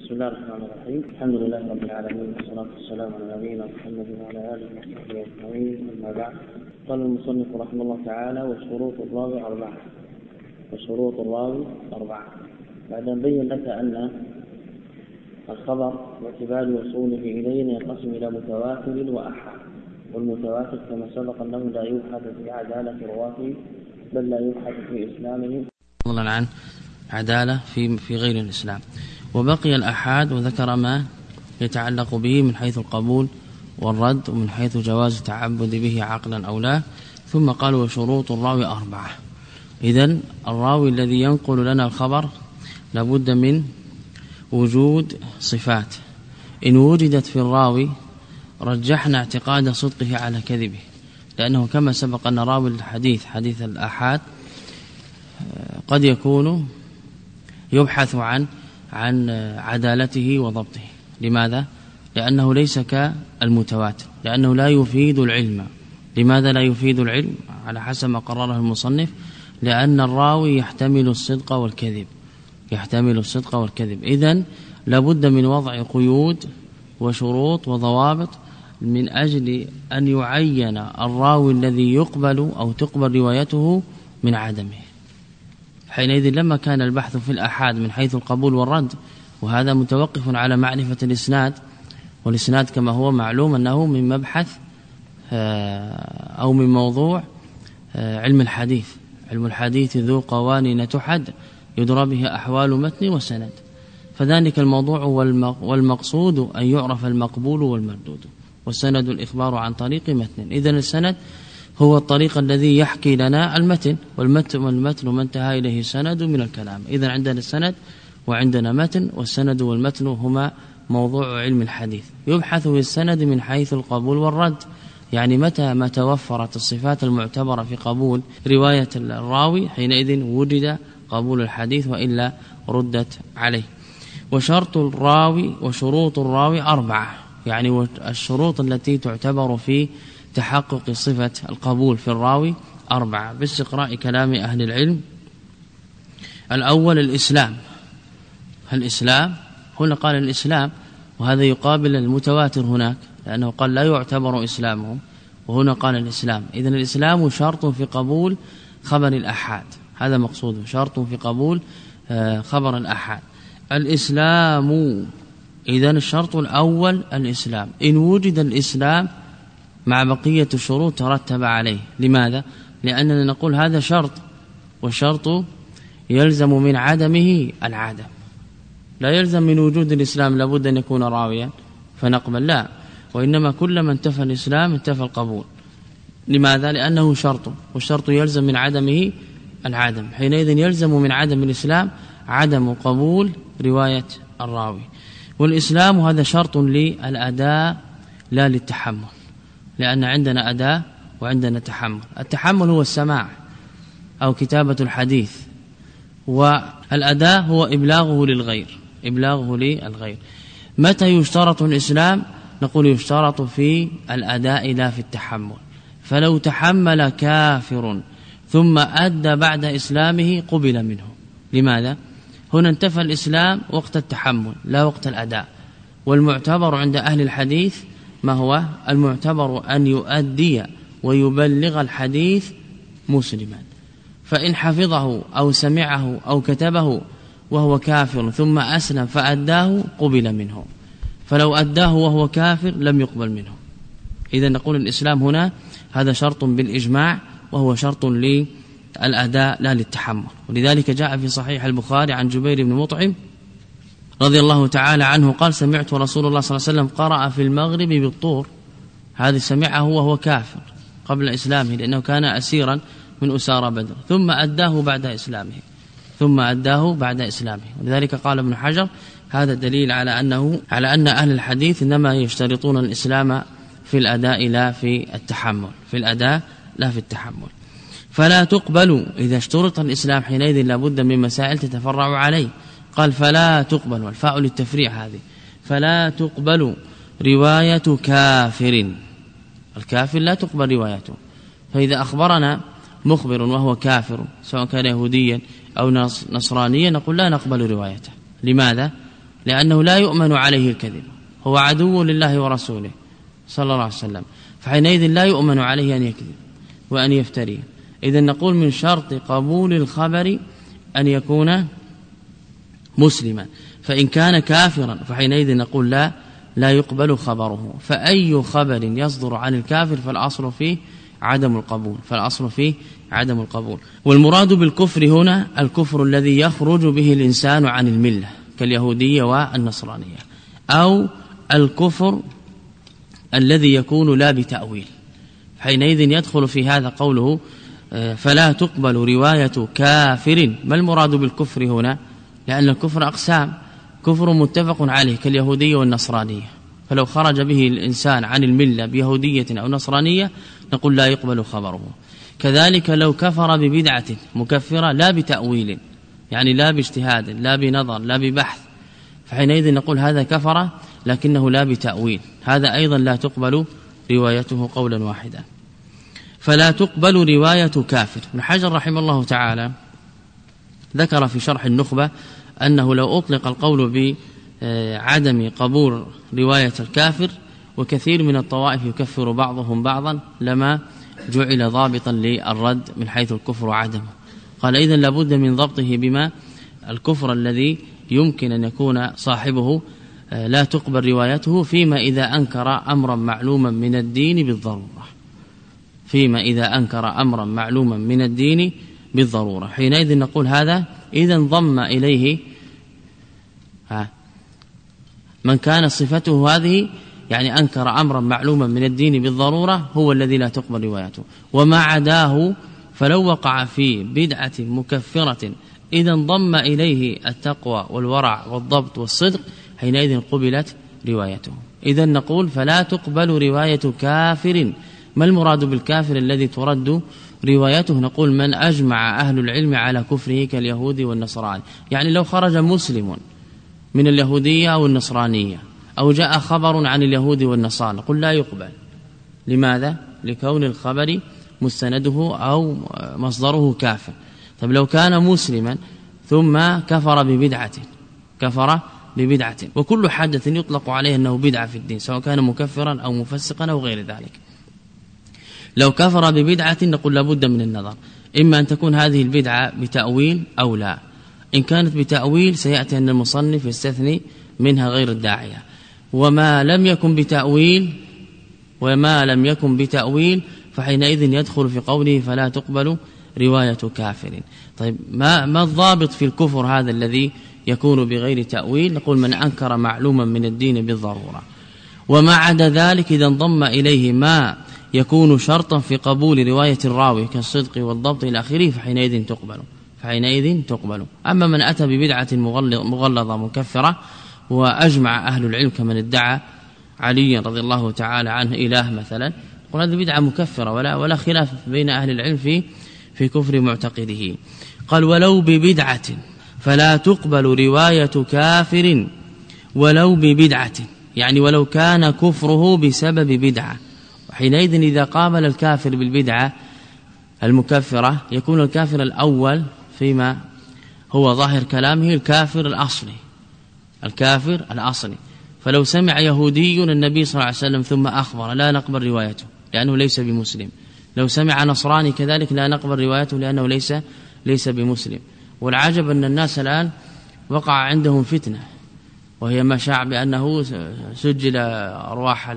بسم الله الرحمن الرحيم. الحمد لله رب العالمين والصلاة والسلام على نبينا محمد وعلى آله وصحبه أجمعين. أما بعد قال المصنف رحمه الله تعالى وشروط الراوي أربعة. وشروط الراوي أربعة. بعد أن بين لك أن الخبر باعتبار وصوله إلينا ينقسم إلى متواتر وأحاد والمتواتر كما سبق أنه لا يبحث في عدالة رواته بل لا يبحث في إسلامه فضلا عن عدالة في في غير الإسلام. وبقي الأحاد وذكر ما يتعلق به من حيث القبول والرد ومن حيث جواز التعبد به عقلا أو لا. ثم قال وشروط الراوي أربعة. إذا الراوي الذي ينقل لنا الخبر لابد من وجود صفات. إن وجدت في الراوي رجحنا اعتقاد صدقه على كذبه لأنه كما سبق أن راوي الحديث حديث الآحاد قد يكون يبحث عن عن عدالته وضبطه. لماذا؟ لأنه ليس كالمتواتر. لأنه لا يفيد العلم. لماذا لا يفيد العلم؟ على حسب ما قرره المصنف لأن الراوي يحتمل الصدق والكذب. يحتمل الصدق والكذب. إذا لابد من وضع قيود وشروط وضوابط من أجل أن يعين الراوي الذي يقبل أو تقبل روايته من عدمه. حينئذ لما كان البحث في الأحاد من حيث القبول والرد وهذا متوقف على معرفة الإسناد والإسناد كما هو معلوم أنه من مبحث آه، أو من موضوع آه، علم الحديث. علم الحديث ذو قوانين تحد يدرى به أحوال متن وسند. فذلك الموضوع والمقصود أن يعرف المقبول والمردود والسند الإخبار عن طريق متن. إذن السند هو الطريق الذي يحكي لنا المتن والمتن والمتن ما انتهى إليه السند من الكلام. إذا عندنا السند وعندنا متن والسند والمتن هما موضوع علم الحديث. يبحث في السند من حيث القبول والرد. يعني متى ما توفرت الصفات المعتبرة في قبول؟ رواية الراوي حينئذ وجد قبول الحديث وإلا ردت عليه. وشرط الراوي وشروط الراوي أربعة. يعني الشروط التي تعتبر في تحقق صفة القبول في الراوي أربعة باستقراء كلام أهل العلم. الأول الإسلام. الإسلام هنا قال الإسلام وهذا يقابل المتواتر هناك لأنه قال لا يعتبر إسلامهم وهنا قال الإسلام. إذا الإسلام شرط في قبول خبر الأحاد. هذا مقصود شرط في قبول آه، خبر الأحاد. الإسلام إذا الشرط الأول الإسلام. إن وجد الإسلام مع بقية الشروط ترتب عليه. لماذا؟ لأننا نقول هذا شرط والشرط يلزم من عدمه العدم لا يلزم من وجود الإسلام لابد أن يكون راويا فنقبل لا. وإنما كلما انتفى الإسلام انتفى القبول. لماذا؟ لأنه شرط والشرط يلزم من عدمه العدم. حينئذ يلزم من عدم الإسلام عدم قبول رواية الراوي. والإسلام هذا شرط للأداء لا للتحمل. لأن عندنا أداة وعندنا تحمل. التحمل هو السماع أو كتابة الحديث والأداة هو إبلاغه للغير إبلاغه للغير. متى يشترط الإسلام؟ نقول يشترط في الأداء لا في التحمل. فلو تحمل كافر ثم أدى بعد إسلامه قبل منه. لماذا؟ هنا انتفى الإسلام وقت التحمل لا وقت الأداء. والمعتبر عند أهل الحديث ما هو المعتبر أن يؤدي ويبلغ الحديث مسلما. فإن حفظه أو سمعه أو كتبه وهو كافر ثم أسلم فأداه قبل منه. فلو أداه وهو كافر لم يقبل منه. إذا نقول الإسلام هنا هذا شرط بالإجماع وهو شرط للأداء لا للتحمل. ولذلك جاء في صحيح البخاري عن جبير بن مطعم رضي الله تعالى عنه قال سمعت رسول الله صلى الله عليه وسلم قرأ في المغرب بالطور. هذه سمعه وهو كافر قبل إسلامه لأنه كان أسيرا من أسارى بدر. ثم أداه بعد إسلامه ثم أداه بعد إسلامه. ولذلك قال ابن حجر هذا دليل على أنه على أن أهل الحديث إنما يشترطون الإسلام في الأداء لا في التحمل في الأداء لا في التحمل. فلا تقبل إذا اشترط الإسلام حينئذ لابد من مسائل تتفرع عليه. قال فلا تقبل والفاء للتفريع هذه. فلا تقبل رواية كافر. الكافر لا تقبل روايته. فإذا أخبرنا مخبر وهو كافر سواء كان يهوديا أو نصرانيا نقول لا نقبل روايته. لماذا؟ لأنه لا يؤمن عليه الكذب. هو عدو لله ورسوله صلى الله عليه وسلم. فحينئذ لا يؤمن عليه أن يكذب وأن يفتري. إذا نقول من شرط قبول الخبر أن يكون مسلما. فإن كان كافرا فحينئذ نقول لا لا يقبل خبره. فأي خبر يصدر عن الكافر فالأصل فيه عدم القبول فالأصل فيه عدم القبول. والمراد بالكفر هنا الكفر الذي يخرج به الإنسان عن الملة كاليهودية والنصرانية أو الكفر الذي يكون لا بتأويل. حينئذ يدخل في هذا قوله آه، فلا تقبل رواية كافر. ما المراد بالكفر هنا؟ لأن الكفر أقسام. كفر متفق عليه كاليهودية والنصرانية. فلو خرج به الإنسان عن الملة بيهودية أو نصرانية نقول لا يقبل خبره. كذلك لو كفر ببدعة مكفرة لا بتأويل يعني لا باجتهاد لا بنظر لا ببحث. فحينئذ نقول هذا كفر لكنه لا بتأويل. هذا أيضا لا تقبل روايته قولا واحدا. فلا تقبل رواية كافر. ابن حجر رحمه الله تعالى ذكر في شرح النخبة أنه لو أطلق القول بعدم قبول رواية الكافر وكثير من الطوائف يكفر بعضهم بعضا لما جعل ضابطا للرد من حيث الكفر وعدمه. قال إذا لابد من ضبطه بما الكفر الذي يمكن أن يكون صاحبه آه، لا تقبل روايته فيما إذا أنكر أمرا معلوما من الدين بالضرورة. فيما إذا أنكر أمرا معلوما من الدين بالضرورة. حينئذ نقول هذا إذا انضم إليه ها من كان صفته هذه يعني أنكر أمرا معلوما من الدين بالضرورة هو الذي لا تقبل روايته. وما عداه فلو وقع في بدعة مكفرة إذا انضم إليه التقوى والورع والضبط والصدق حينئذ قبلت روايته. إذا نقول فلا تقبل رواية كافر. ما المراد بالكافر الذي ترد روايته نقول من أجمع أهل العلم على كفره كاليهود والنصران يعني لو خرج مسلم من اليهودية أو النصرانية أو جاء خبر عن اليهود والنصارى نقول لا يقبل. لماذا؟ لكون الخبر مستنده أو مصدره كافر. طيب لو كان مسلما ثم كفر ببدعة كفر ببدعة. وكل حدث يطلق عليه أنه بدعة في الدين سواء كان مكفرا أو مفسقا أو غير ذلك. لو كفر ببدعة نقول لابد من النظر. إما أن تكون هذه البدعة بتأويل أو لا. إن كانت بتأويل سيأتي أن المصنف يستثني منها غير الداعية. وما لم يكن بتأويل وما لم يكن بتأويل فحينئذ يدخل في قوله فلا تقبل رواية كافر. طيب ما ما الضابط في الكفر هذا الذي يكون بغير تأويل؟ نقول من أنكر معلوما من الدين بالضرورة. وما عدا ذلك إذا انضم إليه ما يكون شرطا في قبول رواية الراوي كالصدق والضبط إلى آخره فحينئذ تقبل فحينئذ تقبل. أما من أتى ببدعة مغلظة مكفرة وأجمع أهل العلم كمن ادعى علي رضي الله تعالى عنه إله مثلا قل هذه بدعة مكفرة ولا ولا خلاف بين أهل العلم في في كفر معتقده. قال ولو ببدعة فلا تقبل رواية كافر ولو ببدعة يعني ولو كان كفره بسبب بدعة. وحينئذ إذا قابل الكافر بالبدعة المكفرة يكون الكافر الأول فيما هو ظاهر كلامه الكافر الأصلي. الكافر الأصلي. فلو سمع يهودي النبي صلى الله عليه وسلم ثم أخبر لا نقبل روايته لأنه ليس بمسلم. لو سمع نصراني كذلك لا نقبل روايته لأنه ليس ليس بمسلم. والعجب أن الناس الآن وقع عندهم فتنة وهي ما شاع بأنه سجل أرواح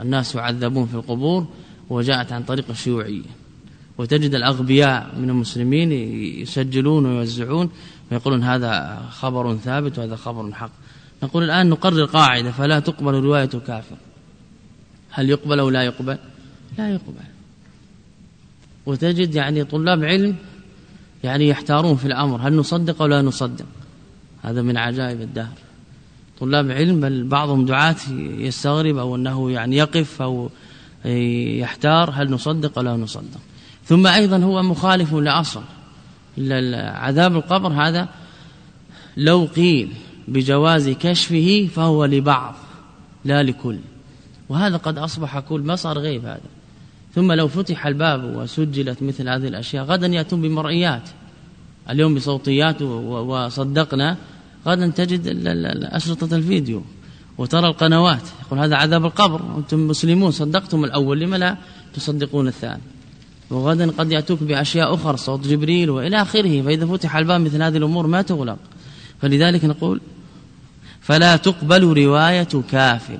الناس يعذبون في القبور وجاءت عن طريق الشيوعية. وتجد الأغبياء من المسلمين يسجلون ويوزعون ويقولون هذا خبر ثابت وهذا خبر حق. نقول الآن نقرر قاعدة فلا تقبل رواية كافر. هل يقبل أو لا يقبل؟ لا يقبل. وتجد يعني طلاب علم يعني يحتارون في الأمر هل نصدق أو لا نصدق؟ هذا من عجائب الدهر. طلاب علم بل بعضهم دعاة يستغرب أو أنه يعني يقف أو يحتار هل نصدق أو لا نصدق. ثم أيضا هو مخالف لأصل عذاب القبر هذا لو قيل بجواز كشفه فهو لبعض لا لكل. وهذا قد أصبح كل ما صار غيب هذا. ثم لو فتح الباب وسجلت مثل هذه الأشياء غدا يأتون بمرئيات. اليوم بصوتيات وصدقنا غدا تجد أشرطة الفيديو وترى القنوات. يقول هذا عذاب القبر. أنتم مسلمون صدقتم الأول لما لا تصدقون الثاني؟ وغدا قد يأتوك بأشياء أخرى صوت جبريل وإلى آخره فإذا فتح الباب مثل هذه الأمور ما تغلق. فلذلك نقول فلا تقبل رواية كافر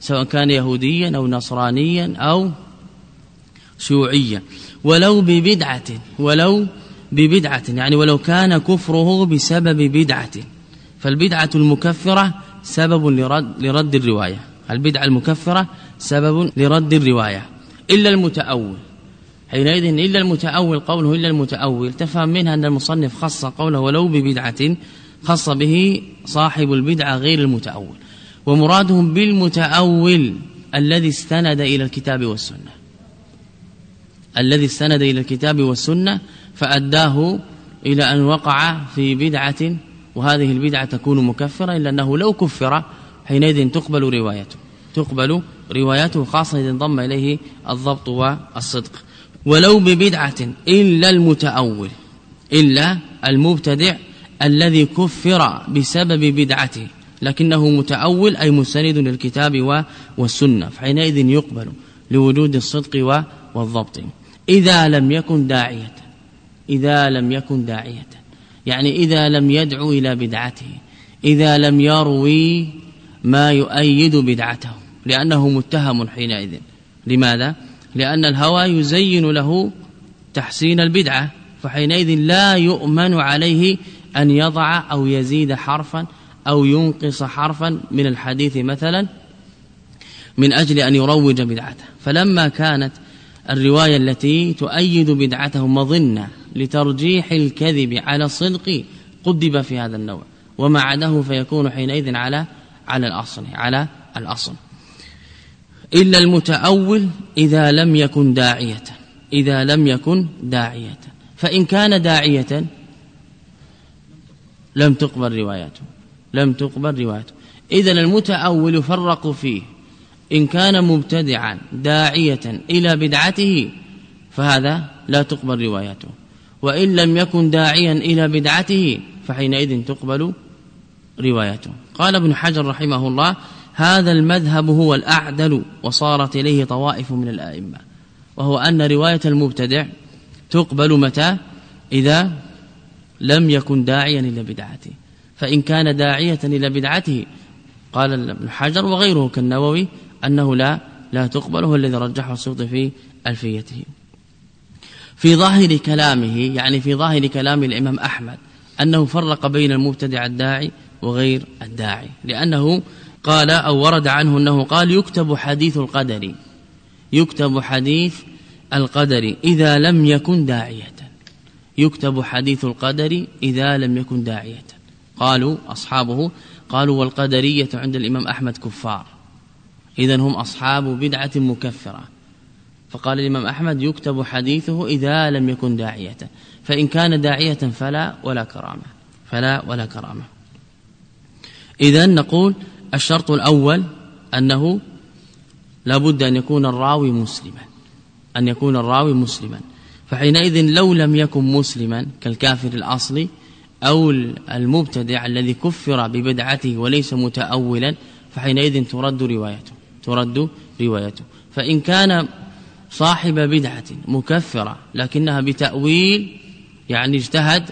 سواء كان يهوديا أو نصرانيا أو شيوعيا. ولو ببدعة ولو ببدعة يعني ولو كان كفره بسبب بدعة. فالبدعة المكفرة سبب لرد, لرد الرواية. البدعة المكفرة سبب لرد الرواية. إلا المتأول. حينئذ إلا المتأول قوله إلا المتأول. تفهم منها أن المصنف خص قوله ولو ببدعة خص به صاحب البدعة غير المتأول. ومرادهم بالمتأول الذي استند إلى الكتاب والسنة. الذي استند إلى الكتاب والسنة فأداه إلى أن وقع في بدعة وهذه البدعة تكون مكفرة إلا أنه لو كفر حينئذ تقبل روايته تقبل روايته خاصة إذا انضم إليه الضبط والصدق. ولو ببدعة إلا المتأول إلا المبتدع الذي كفر بسبب بدعته لكنه متأول أي مستند للكتاب والسنة فحينئذ يقبل لوجود الصدق والضبط. إذا لم يكن داعية إذا لم يكن داعية يعني إذا لم يدعو إلى بدعته إذا لم يروي ما يؤيد بدعته لأنه متهم حينئذ لماذا؟ لأن الهوى يزين له تحسين البدعة فحينئذ لا يؤمن عليه أن يضع أو يزيد حرفا أو ينقص حرفا من الحديث مثلا من أجل أن يروج بدعته فلما كانت الرواية التي تؤيد بدعته مظنة لترجيح الكذب على الصدق قدب في هذا النوع وما عداه فيكون حينئذ على على الأصل على الأصل. إلا المتأول إذا لم يكن داعية إذا لم يكن داعية. فإن كان داعية لم تقبل روايته لم تقبل روايته إذا المتأول فرق فيه. إن كان مبتدعا داعية إلى بدعته فهذا لا تقبل روايته وإن لم يكن داعيا إلى بدعته فحينئذ تقبل روايته. قال ابن حجر رحمه الله هذا المذهب هو الأعدل وصارت إليه طوائف من الآئمة وهو أن رواية المبتدع تقبل متى؟ إذا لم يكن داعيا إلى بدعته. فإن كان داعية إلى بدعته قال ابن حجر وغيره كالنووي أنه لا لا تقبل هو الذي رجحه السيوط في ألفيته. في ظاهر كلامه يعني في ظاهر كلام الإمام أحمد أنه فرق بين المبتدع الداعي وغير الداعي. لأنه قال أو ورد عنه أنه قال يكتب حديث القدر. يكتب حديث القدر إذا لم يكن داعية. يكتب حديث القدر إذا لم يكن داعية. قالوا أصحابه قالوا والقدرية عند الإمام أحمد كفار. إذا هم أصحاب بدعة مكفرة. فقال الإمام أحمد يكتب حديثه إذا لم يكن داعية فإن كان داعية فلا ولا كرامة فلا ولا كرامة. إذا نقول الشرط الأول أنه لابد أن يكون الراوي مسلما أن يكون الراوي مسلما. فحينئذ لو لم يكن مسلما كالكافر الأصلي أو المبتدع الذي كفر ببدعته وليس متأولا فحينئذ ترد روايته ترد روايته. فإن كان صاحب بدعة مكفرة لكنها بتأويل يعني اجتهد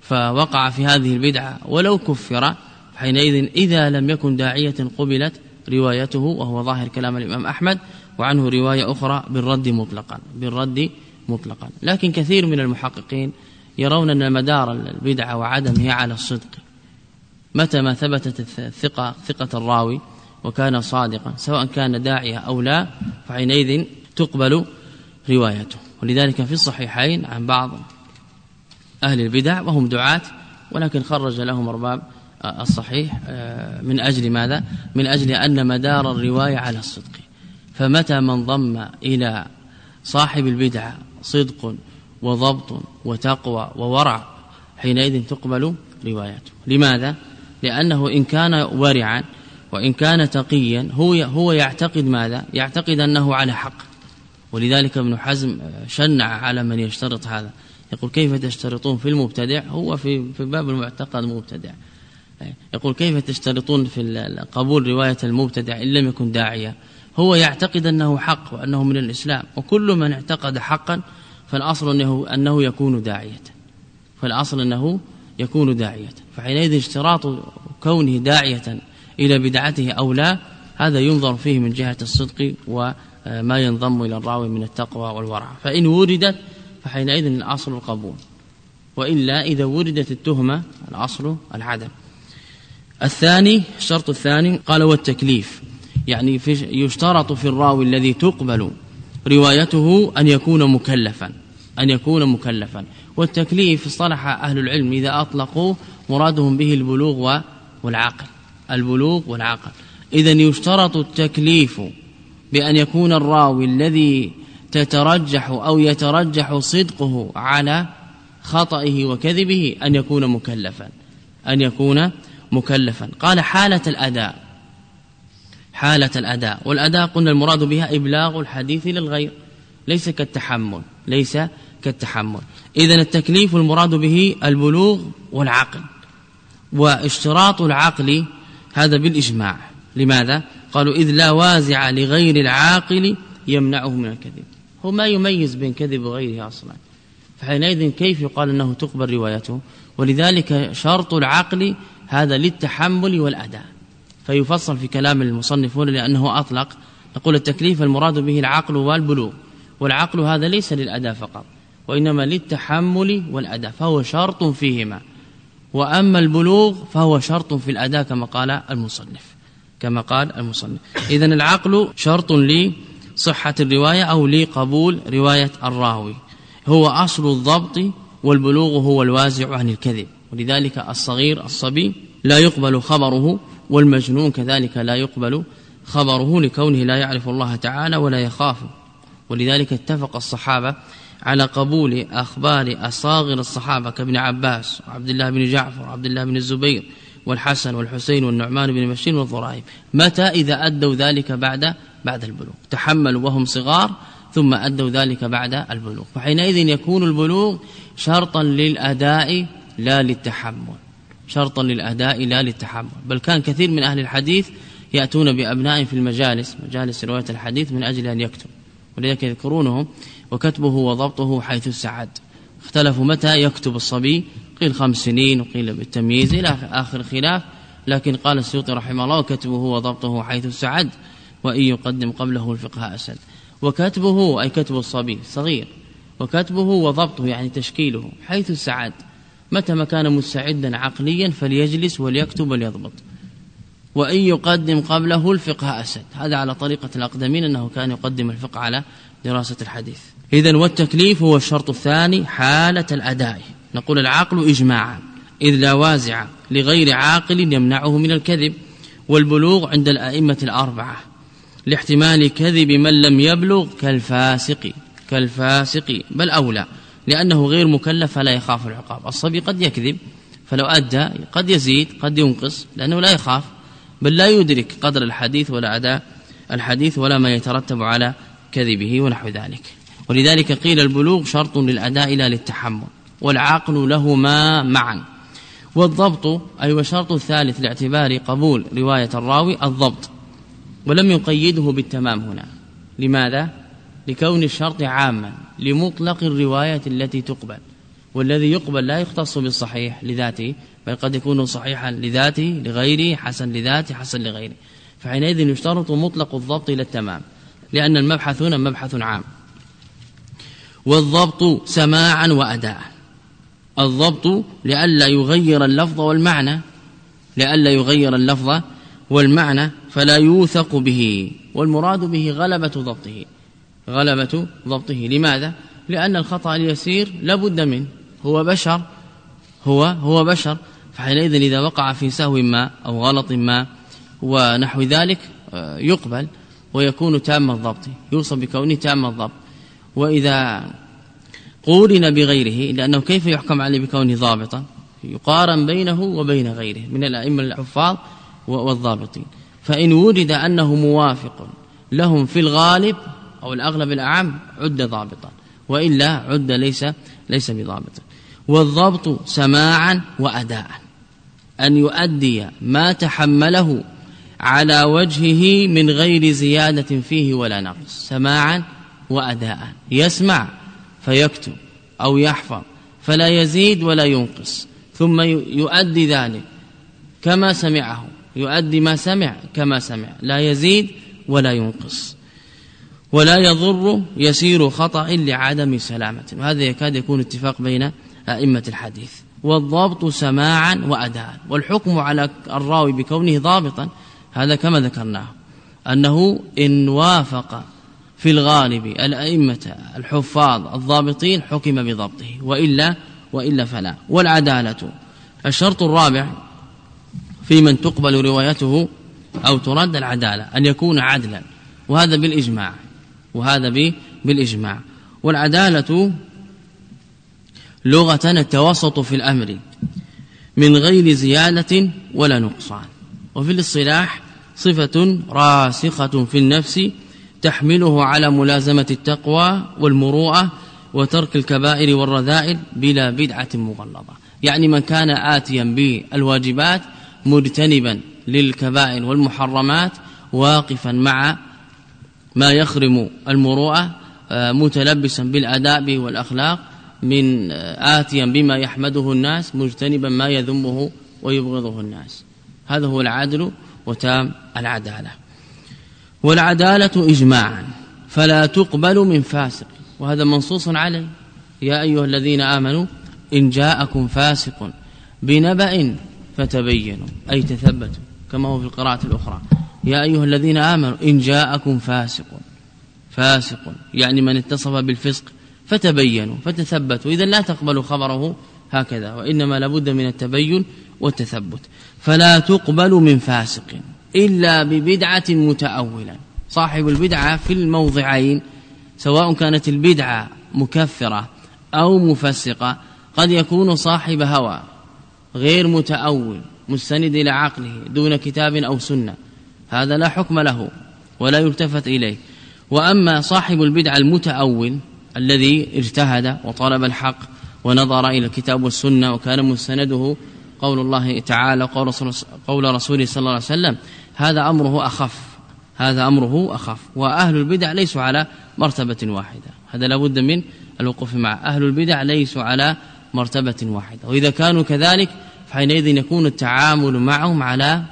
فوقع في هذه البدعة ولو كفر حينئذ إذا لم يكن داعية قبلت روايته وهو ظاهر كلام الإمام أحمد وعنه رواية أخرى بالرد مطلقا بالرد مطلقا. لكن كثير من المحققين يرون أن مدار البدعة وعدمها على الصدق. متى ما ثبتت الثقة ثقة الراوي وكان صادقا سواء كان داعية أو لا فحينئذ تقبل روايته. ولذلك في الصحيحين عن بعض أهل البدع وهم دعاة ولكن خرج لهم أرباب الصحيح آه، من أجل ماذا؟ من أجل أن مدار الرواية على الصدق. فمتى من ضم إلى صاحب البدعة صدق وضبط وتقوى وورع حينئذ تقبل روايته. لماذا؟ لأنه إن كان ورعا وإن كان تقيا هو هو يعتقد ماذا؟ يعتقد أنه على حق. ولذلك ابن حزم شنع على من يشترط هذا. يقول كيف تشترطون في المبتدع؟ هو في في باب المعتقد مبتدع. يقول كيف تشترطون في قبول رواية المبتدع إن لم يكن داعية؟ هو يعتقد أنه حق وأنه من الإسلام وكل من اعتقد حقا فالأصل أنه, أنه يكون داعية. فالأصل أنه يكون داعية. فحينئذ اشتراط كونه داعية إلى بدعته أو لا هذا ينظر فيه من جهة الصدق وما ينضم إلى الراوي من التقوى والورع. فإن وردت فحينئذ الأصل القبول وإلا إذا وردت التهمة الأصل العدم. الثاني الشرط الثاني قال والتكليف. يعني في يشترط في الراوي الذي تقبل روايته أن يكون مكلفا. أن يكون مكلفا. والتكليف اصطلح أهل العلم إذا أطلقوا مرادهم به البلوغ والعقل. البلوغ والعقل. إذا يشترط التكليف بأن يكون الراوي الذي تترجح أو يترجح صدقه على خطئه وكذبه أن يكون مكلفا أن يكون مكلفا. قال حالة الأداء حالة الأداء. والأداء قلنا المراد بها إبلاغ الحديث للغير ليس كالتحمل ليس كالتحمل. إذا التكليف المراد به البلوغ والعقل واشتراط العقل هذا بالإجماع. لماذا؟ قالوا إذ لا وازع لغير العاقل يمنعه من الكذب. هو ما يميز بين كذب وغيره أصلا. فحينئذ كيف يقال أنه تقبل روايته؟ ولذلك شرط العقل هذا للتحمل والأداء. فيفصل في كلام المصنفون لأنه أطلق. نقول التكليف المراد به العقل والبلوغ. والعقل هذا ليس للأداء فقط وإنما للتحمل والأداء فهو شرط فيهما. وأما البلوغ فهو شرط في الأداء كما قال المصنف. كما قال المصنف. إذا العقل شرط لصحة الرواية أو لقبول رواية الراوي. هو أصل الضبط والبلوغ هو الوازع عن الكذب. ولذلك الصغير الصبي لا يقبل خبره والمجنون كذلك لا يقبل خبره لكونه لا يعرف الله تعالى ولا يخافه. ولذلك اتفق الصحابة على قبول أخبار أصاغر الصحابة كابن عباس وعبد الله بن جعفر وعبد الله بن الزبير. والحسن والحسين والنعمان بن بشير والضرائب. متى؟ إذا أدوا ذلك بعد بعد البلوغ. تحملوا وهم صغار ثم أدوا ذلك بعد البلوغ. فحينئذ يكون البلوغ شرطا للأداء لا للتحمل. شرطا للأداء لا للتحمل. بل كان كثير من أهل الحديث يأتون بأبناء في المجالس مجالس رواية الحديث من أجل أن يكتب. ولذلك يذكرونه وكتبه وضبطه حيث السعد اختلفوا متى؟ يكتب الصبي قيل خمس سنين وقيل بالتمييز إلى آخر خلاف. لكن قال السيوطي رحمه الله وكتبه وضبطه حيث السعد وإن يقدم قبله الفقه أسد. وكتبه أي كتب الصبي صغير. وكتبه وضبطه يعني تشكيله حيث السعد متى ما كان مستعدا عقليا فليجلس وليكتب وليضبط. وإن يقدم قبله الفقه أسد. هذا على طريقة الأقدمين أنه كان يقدم الفقه على دراسة الحديث. إذا والتكليف هو الشرط الثاني حالة الأداء. نقول العقل إجماعا إذ لا وازع لغير عاقل يمنعه من الكذب والبلوغ عند الأئمة الأربعة لاحتمال كذب من لم يبلغ كالفاسق كالفاسق بل أولى لأنه غير مكلف فلا يخاف العقاب. الصبي قد يكذب فلو أدى قد يزيد قد ينقص لأنه لا يخاف بل لا يدرك قدر الحديث ولا أداء الحديث ولا ما يترتب على كذبه ونحو ذلك. ولذلك قيل البلوغ شرط للأداء لا للتحمل. والعقل لهما معا. والضبط أي وشرط الثالث لاعتبار قبول رواية الراوي الضبط. ولم يقيده بالتمام هنا. لماذا؟ لكون الشرط عاما لمطلق الرواية التي تقبل. والذي يقبل لا يختص بالصحيح لذاته بل قد يكون صحيحا لذاته لغيره حسن لذاته حسن لغيره. فحينئذ يشترط مطلق الضبط إلى التمام لأن المبحث هنا مبحث عام. والضبط سماعا وأداء. الضبط لئلا يغير اللفظ والمعنى لئلا يغير اللفظ والمعنى فلا يوثق به والمراد به غلبة ضبطه. غلبة ضبطه. لماذا؟ لأن الخطأ اليسير لابد منه. هو بشر هو هو بشر. فحينئذ إذا وقع في سهو ما أو غلط ما ونحو ذلك آه، يقبل ويكون تام الضبط يوصف بكونه تام الضبط. وإذا قورن بغيره لأنه كيف يحكم عليه بكونه ضابطا؟ يقارن بينه وبين غيره من الأئمة الحفاظ والضابطين. فإن وجد أنه موافق لهم في الغالب أو الأغلب الأعم عد ضابطا. وإلا عد ليس ليس بضابط. والضبط سماعا وأداء. أن يؤدي ما تحمله على وجهه من غير زيادة فيه ولا نقص. سماعا وأداء. يسمع فيكتب أو يحفظ فلا يزيد ولا ينقص. ثم يؤدي ذلك كما سمعه. يؤدي ما سمع كما سمع. لا يزيد ولا ينقص. ولا يضر يسير خطأ لعدم سلامة. وهذا يكاد يكون اتفاق بين أئمة الحديث. والضبط سماعا وأداء والحكم على الراوي بكونه ضابطا هذا كما ذكرناه. أنه إن وافق في الغالب الأئمة الحفاظ الضابطين حكم بضبطه وإلا وإلا فلا. والعدالة الشرط الرابع في من تقبل روايته أو ترد العدالة أن يكون عدلا وهذا بالإجماع وهذا بالإجماع. والعدالة لغة التوسط في الأمر من غير زيادة ولا نقصان. وفي الاصطلاح صفة راسخة في النفس تحمله على ملازمة التقوى والمروءة وترك الكبائر والرذائل بلا بدعة مغلظة. يعني من كان آتيا بالواجبات مجتنبا للكبائر والمحرمات واقفا مع ما يخرم المروءة آه، متلبسا بالأداب والأخلاق من آه، آتيا بما يحمده الناس مجتنبا ما يذمه ويبغضه الناس. هذا هو العدل وتام العدالة. والعدالة إجماعا فلا تقبل من فاسق وهذا منصوص عليه. يا أيها الذين آمنوا إن جاءكم فاسق بنبأ فتبينوا أي تثبتوا كما هو في القراءة الأخرى. يا أيها الذين آمنوا إن جاءكم فاسق فاسق يعني من اتصف بالفسق فتبينوا فتثبتوا. إذا لا تقبلوا خبره هكذا وإنما لابد من التبين والتثبت. فلا تقبل من فاسق. إلا ببدعة متأولا صاحب البدعة في الموضعين سواء كانت البدعة مكفرة أو مفسقة قد يكون صاحب هوى غير متأول مستند إلى عقله دون كتاب أو سنة. هذا لا حكم له ولا يلتفت إليه. وأما صاحب البدعة المتأول الذي اجتهد وطلب الحق ونظر إلى الكتاب والسنة وكان مستنده قول الله تعالى قول, رسوله صلى الله عليه وسلم هذا أمره أخف. هذا أمره أخف. وأهل البدع ليسوا على مرتبة واحدة. هذا لابد من الوقوف مع أهل البدع ليسوا على مرتبة واحدة. وإذا كانوا كذلك فحينئذ يكون التعامل معهم على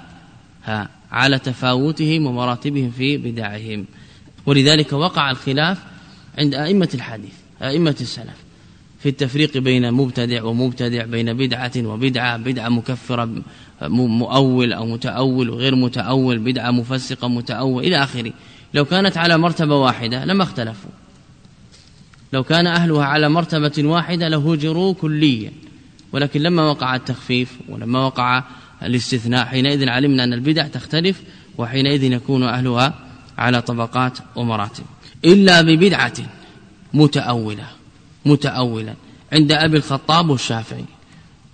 ها على تفاوتهم ومراتبهم في بدعهم. ولذلك وقع الخلاف عند أئمة الحديث أئمة السلف. في التفريق بين مبتدع ومبتدع بين بدعة وبدعة بدعة مكفرة مؤول أو متأول وغير متأول بدعة مفسقة متأول إلى آخره. لو كانت على مرتبة واحدة لما اختلفوا. لو كان أهلها على مرتبة واحدة لهجروا كليا. ولكن لما وقع التخفيف ولما وقع الاستثناء حينئذ علمنا أن البدع تختلف وحينئذ يكون أهلها على طبقات ومراتب إلا ببدعة متأولة. متأولا عند أبي الخطاب والشافعي.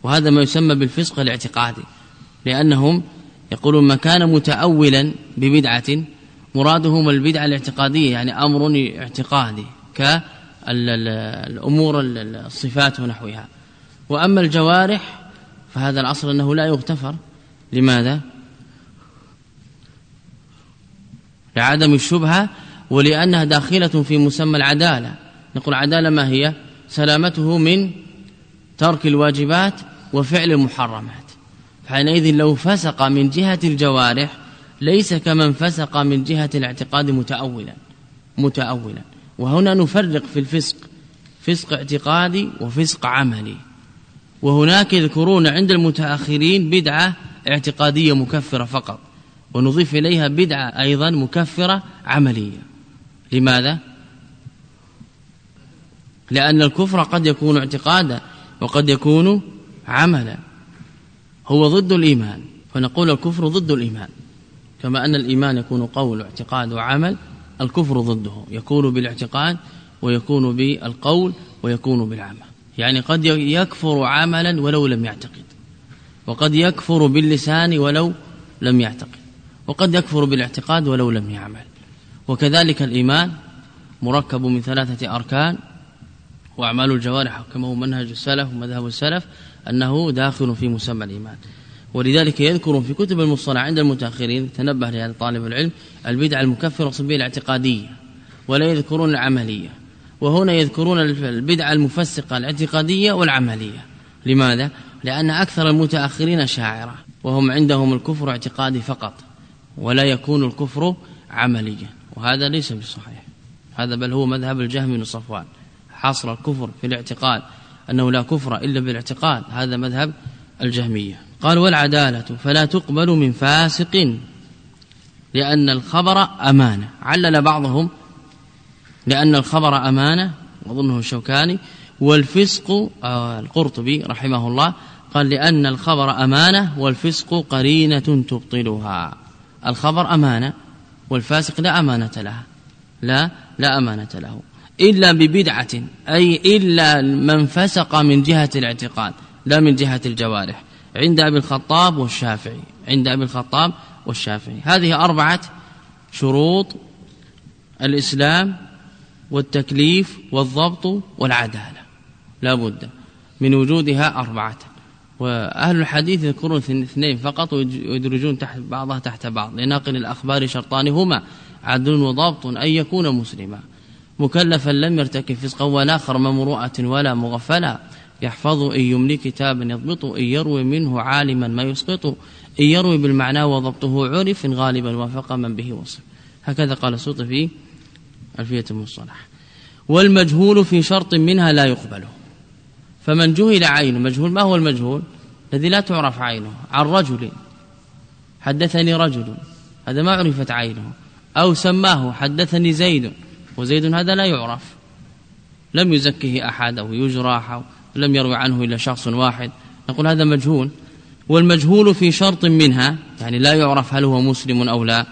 وهذا ما يسمى بالفسق الاعتقادي لأنهم يقولون ما كان متأولا ببدعة مرادهم البدعة الاعتقادية يعني أمر اعتقادي كالأمور الصفات ونحوها. وأما الجوارح فهذا الأصل أنه لا يغتفر. لماذا؟ لعدم الشبهة ولأنها داخلة في مسمى العدالة. نقول عدالة ما هي؟ سلامته من ترك الواجبات وفعل المحرمات. حينئذ لو فسق من جهة الجوارح ليس كمن فسق من جهة الاعتقاد متأولا متأولا. وهنا نفرق في الفسق فسق اعتقادي وفسق عملي. وهناك يذكرون عند المتأخرين بدعة اعتقادية مكفرة فقط ونضيف إليها بدعة أيضا مكفرة عملية. لماذا؟ لأن الكفر قد يكون اعتقادا وقد يكون عملا. هو ضد الإيمان فنقول الكفر ضد الإيمان. كما أن الإيمان يكون قول واعتقاد وعمل الكفر ضده. يكون بالاعتقاد ويكون بالقول ويكون بالعمل. يعني قد يكفر عملا ولو لم يعتقد. وقد يكفر باللسان ولو لم يعتقد. وقد يكفر بالاعتقاد ولو لم يعمل. وكذلك الإيمان مركب من ثلاثة أركان. وأعمال الجوارح كما هو منهج السلف ومذهب السلف أنه داخل في مسمى الإيمان. ولذلك يذكر في كتب المصطلح عند المتأخرين تنبه لهذا طالب العلم البدع المكفرة به الاعتقادية ولا يذكرون العملية. وهنا يذكرون البدعة المفسقة الاعتقادية والعملية. لماذا؟ لأن أكثر المتأخرين شاعرة وهم عندهم الكفر اعتقادي فقط ولا يكون الكفر عمليا. وهذا ليس بصحيح. هذا بل هو مذهب الجهم بن صفوان. حصر الكفر في الاعتقاد أنه لا كفر إلا بالاعتقاد هذا مذهب الجهمية. قال والعدالة فلا تقبل من فاسق لأن الخبر أمانة. علل بعضهم لأن الخبر أمانة أظنه الشوكاني. والفسق آه، القرطبي رحمه الله قال لأن الخبر أمانة والفسق قرينة تبطلها. الخبر أمانة والفاسق لا أمانة لها لا لا أمانة له. إلا ببدعة أي إلا من فسق من جهة الاعتقاد لا من جهة الجوارح. عند أبي الخطاب والشافعي عند أبي الخطاب والشافعي. هذه أربعة شروط الإسلام والتكليف والضبط والعدالة. لا بد من وجودها أربعة. وأهل الحديث يذكرون اثنين فقط ويدرجون تحت بعضها تحت بعض. لناقل الأخبار شرطان هما عدل وضبط أن يكون مسلما. مكلفا لم يرتكب فسقا ولا خرم مروءة ولا مغفلا. يحفظ إن يملي كتابا يضبط إن يروي منه عالما ما يسقط إن يروي بالمعنى وضبطه عرف غالبا وافق من به وصف. هكذا قال السوط في ألفية المصطلح. والمجهول في شرط منها لا يقبله. فمن جهل عينه مجهول ما هو المجهول؟ الذي لا تعرف عينه. عن رجل. حدثني رجل. هذا ما عرفت عينه. أو سماه حدثني زيد. وزيد هذا لا يعرف. لم يزكه أحد أو يجرح لم يروي عنه إلا شخص واحد. نقول هذا مجهول. والمجهول في شرط منها يعني لا يعرف هل هو مسلم أو لا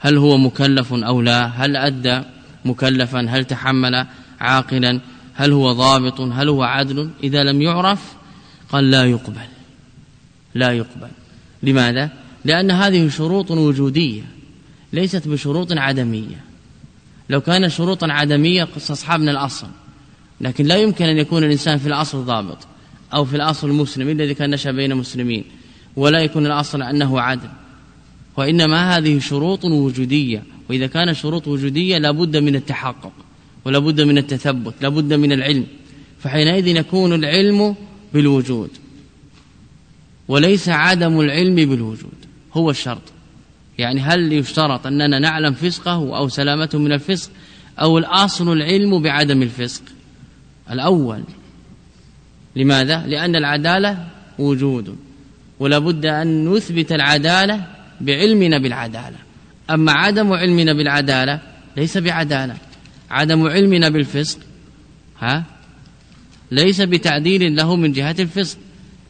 هل هو مكلف أو لا هل أدى مكلفا هل تحمل عاقلا هل هو ضابط هل هو عدل. إذا لم يعرف قال لا يقبل. لا يقبل. لماذا؟ لأن هذه شروط وجودية ليست بشروط عدمية. لو كان شروطا عدمية استصحابنا الأصل. لكن لا يمكن أن يكون الإنسان في الأصل ضابط أو في الأصل مسلم إلا إذا كان نشأ بين مسلمين ولا يكون الأصل أنه عدل. وإنما هذه شروط وجودية. وإذا كان شروط وجودية لابد من التحقق ولابد من التثبت لابد من العلم. فحينئذ يكون العلم بالوجود وليس عدم العلم بالوجود. هو الشرط. يعني هل يشترط أننا نعلم فسقه أو سلامته من الفسق أو الأصل العلم بعدم الفسق؟ الأول. لماذا؟ لأن العدالة وجود ولا بد أن نثبت العدالة بعلمنا بالعدالة. أما عدم علمنا بالعدالة ليس بعدالة. عدم علمنا بالفسق ها؟ ليس بتعديل له من جهة الفسق.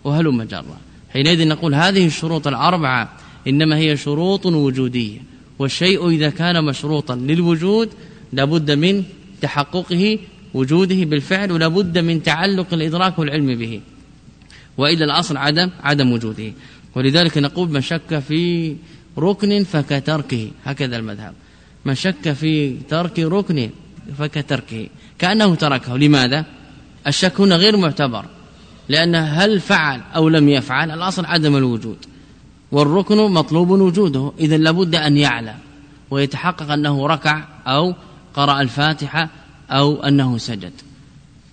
وهل مجرى حينئذ نقول هذه الشروط الأربعة إنما هي شروط وجودية. والشيء إذا كان مشروطا للوجود لابد من تحققه وجوده بالفعل ولا بد من تعلق الإدراك والعلم به. وإلا الأصل عدم عدم وجوده. ولذلك نقول من شك في ركن فكتركه. هكذا المذهب. من شك في ترك ركن فكتركه. كأنه تركه. لماذا؟ الشك هنا غير معتبر. لأن هل فعل أو لم يفعل؟ الأصل عدم الوجود. والركن مطلوب وجوده إذا لابد أن يعلم ويتحقق أنه ركع أو قرأ الفاتحة أو أنه سجد.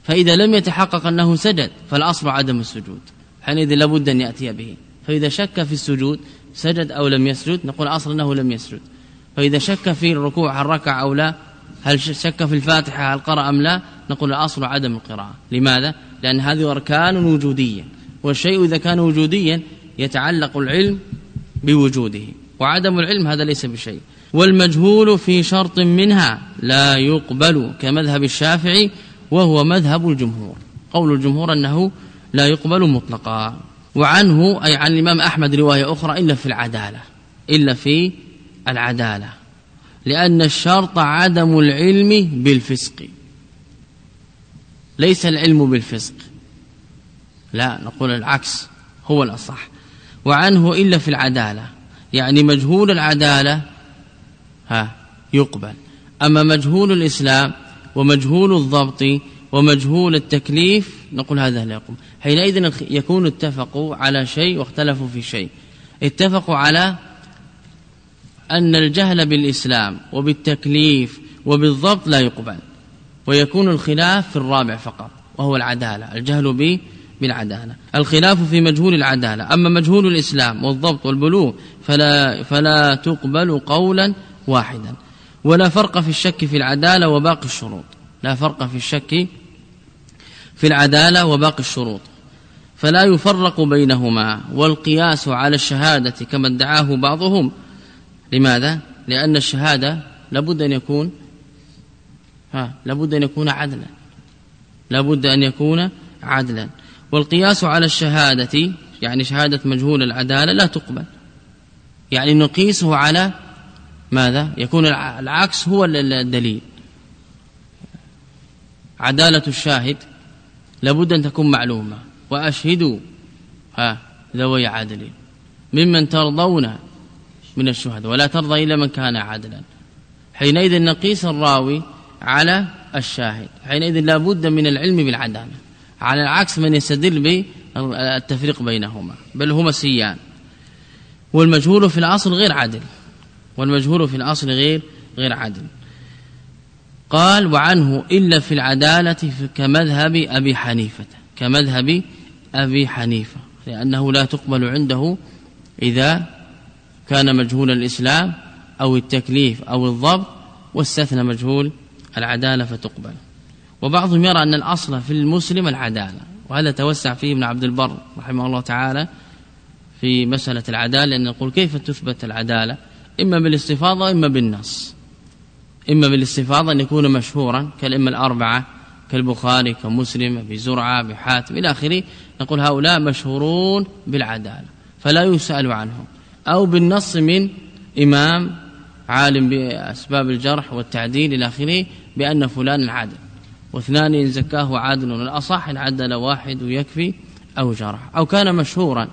فإذا لم يتحقق أنه سجد فالأصل عدم السجود. حينئذ لابد أن يأتي به. فإذا شك في السجود سجد أو لم يسجد نقول أصل أنه لم يسجد. فإذا شك في الركوع هل ركع أو لا هل شك في الفاتحة هل قرأ أم لا نقول الأصل عدم القراءة. لماذا؟ لأن هذه أركان وجودية. والشيء إذا كان وجوديا يتعلق العلم بوجوده وعدم العلم هذا ليس بشيء. والمجهول في شرط منها لا يقبل كمذهب الشافعي وهو مذهب الجمهور. قول الجمهور أنه لا يقبل مطلقا. وعنه أي عن الإمام أحمد رواية أخرى إلا في العدالة إلا في العدالة. لأن الشرط عدم العلم بالفسق. ليس العلم بالفسق. لا نقول العكس هو الأصح. وعنه إلا في العدالة. يعني مجهول العدالة ها يقبل. أما مجهول الإسلام ومجهول الضبط ومجهول التكليف نقول هذا لا يقوم. حينئذ يكون اتفقوا على شيء واختلفوا في شيء. اتفقوا على أن الجهل بالإسلام وبالتكليف وبالضبط لا يقبل ويكون الخلاف في الرابع فقط وهو العدالة. الجهل بالعدالة الخلاف في مجهول العدالة. أما مجهول الإسلام والضبط والبلوغ فلا, فلا تقبل قولا واحدا. ولا فرق في الشك في العدالة وباقي الشروط. لا فرق في الشك في العدالة وباقي الشروط. فلا يفرق بينهما. والقياس على الشهادة كما ادعاه بعضهم. لماذا؟ لأن الشهادة لابد أن يكون ها لابد أن يكون عدلا. لابد أن يكون عدلا. والقياس على الشهادة يعني شهادة مجهول العدالة لا تقبل. يعني نقيسه على ماذا؟ يكون العكس هو الدليل. عدالة الشاهد لابد أن تكون معلومة. وأشهدوا ها ذوي عدل. ممن ترضون من الشهداء ولا ترضى إلا من كان عادلا حينئذ نقيس الراوي على الشاهد. حينئذ لا بد من العلم بالعدالة. على العكس من يستدل بالتفريق بينهما بل هما سيان. والمجهول في الأصل غير عدل والمجهول في الأصل غير غير عدل قال وعنه إلا في العدالة كمذهب أبي حنيفة. كمذهب أبي حنيفة. لأنه لا تقبل عنده إذا كان مجهول الإسلام أو التكليف أو الضبط واستثنى مجهول العدالة فتقبل. وبعضهم يرى أن الأصل في المسلم العدالة وهذا توسع فيه ابن عبد البر رحمه الله تعالى في مسألة العدالة لأن نقول كيف تثبت العدالة؟ إما بالاستفاضة وإما بالنص. إما بالاستفاضة أن يكون مشهورا كالإمة الأربعة كالبخاري كمسلم بزرعة بحاتم إلى آخره. نقول هؤلاء مشهورون بالعدالة فلا يسأل عنهم. أو بالنص من إمام عالم بأسباب الجرح والتعديل إلى آخره بأن فلان عادل واثنان إن زكاه عادل الأصح إن عدل واحد يكفي أو جرح. أو كان مشهورا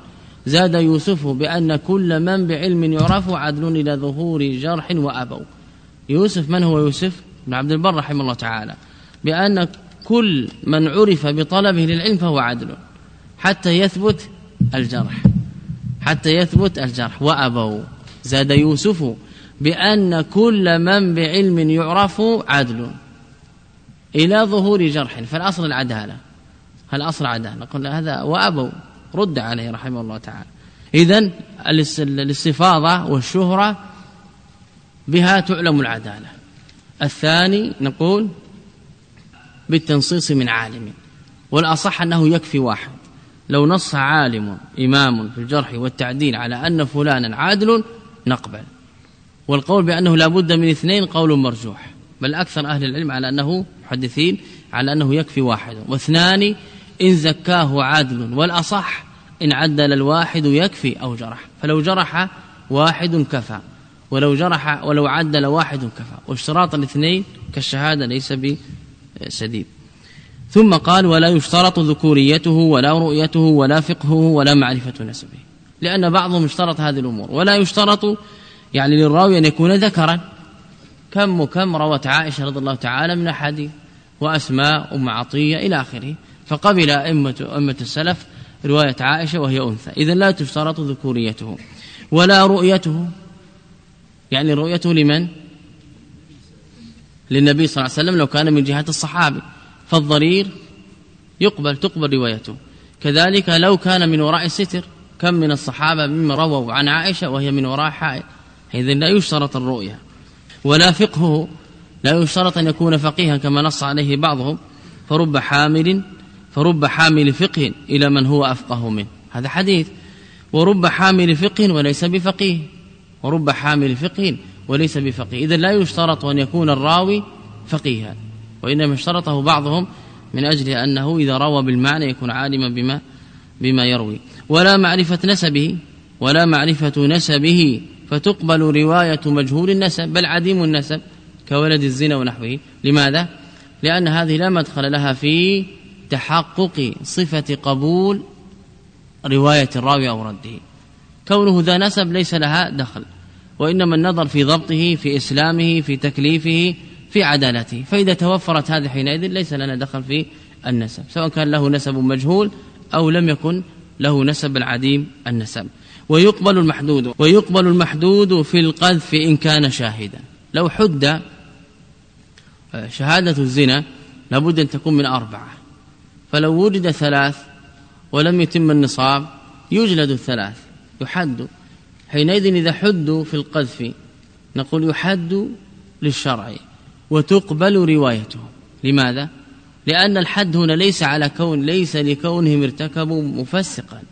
زاد يوسف بأن كل من بعلم يعرف عدل إلى ظهور جرح وأبوا يوسف من هو يوسف؟ بن عبد البر رحمه الله تعالى. بأن كل من عرف بطلبه للعلم فهو عدل حتى يثبت الجرح. حتى يثبت الجرح وأبوا زاد يوسف بأن كل من بعلم يعرف عدل. إلى ظهور جرح فالأصل العدالة. الأصل عدالة. قلنا هذا وأبوا رد عليه رحمه الله تعالى. إذن الاستفاضة والشهرة بها تعلم العدالة. الثاني نقول بالتنصيص من عالم والأصح أنه يكفي واحد. لو نص عالم إمام في الجرح والتعديل على أن فلانا عادل نقبل. والقول بأنه لا بد من اثنين قول مرجوح بل أكثر أهل العلم على أنه محدثين على أنه يكفي واحد. واثنان إن زكاه عادل والأصح إن عدل الواحد يكفي أو جرح. فلو جرح واحد كفى ولو جرح ولو عدل واحد كفى. واشتراط الاثنين كالشهادة ليس بسديد. ثم قال ولا يشترط ذكوريته ولا رؤيته ولا فقهه ولا معرفة نسبه. لأن بعضهم اشترط هذه الأمور. ولا يشترط يعني للراوي أن يكون ذكرا. كم وكم روت عائشة رضي الله تعالى من أحاديث؟ وأسماء أم عطية إلى آخره. فقبل أئمة أمة السلف رواية عائشة وهي أنثى. إذا لا تشترط ذكوريته ولا رؤيته. يعني رؤيته لمن؟ للنبي صلى الله عليه وسلم لو كان من جهة الصحابي فالضرير يقبل تقبل روايته. كذلك لو كان من وراء الستر كم من الصحابة مما رووا عن عائشة وهي من وراء حائط إذن لا يشترط الرؤية. ولا فقهه لا يشترط أن يكون فقيها كما نص عليه بعضهم فرب حامل فرب حامل فقه إلى من هو أفقه منه. هذا حديث. ورب حامل فقه وليس بفقيه. ورب حامل فقه وليس بفقيه. إذا لا يشترط أن يكون الراوي فقيها وإنما اشترطه بعضهم من أجل أنه إذا روى بالمعنى يكون عالما بما بما يروي. ولا معرفة نسبه ولا معرفة نسبه فتقبل رواية مجهول النسب بل عديم النسب. كولد الزنا ونحوه. لماذا؟ لأن هذه لا مدخل لها في تحقق صفة قبول رواية الراوي أو رده. كونه ذا نسب ليس لها دخل وإنما النظر في ضبطه في إسلامه في تكليفه في عدالته. فإذا توفرت هذه حينئذ ليس لنا دخل في النسب سواء كان له نسب مجهول أو لم يكن له نسب العديم النسب. ويقبل المحدود ويقبل المحدود في القذف إن كان شاهدا. لو حد شهادة الزنا لابد أن تكون من أربعة. فلو وجد ثلاث ولم يتم النصاب يجلد الثلاث يحد. حينئذ إذا حدوا في القذف نقول يحد للشرع وتقبل روايته. لماذا؟ لأن الحد هنا ليس على كون ليس لكونهم ارتكبوا مفسقا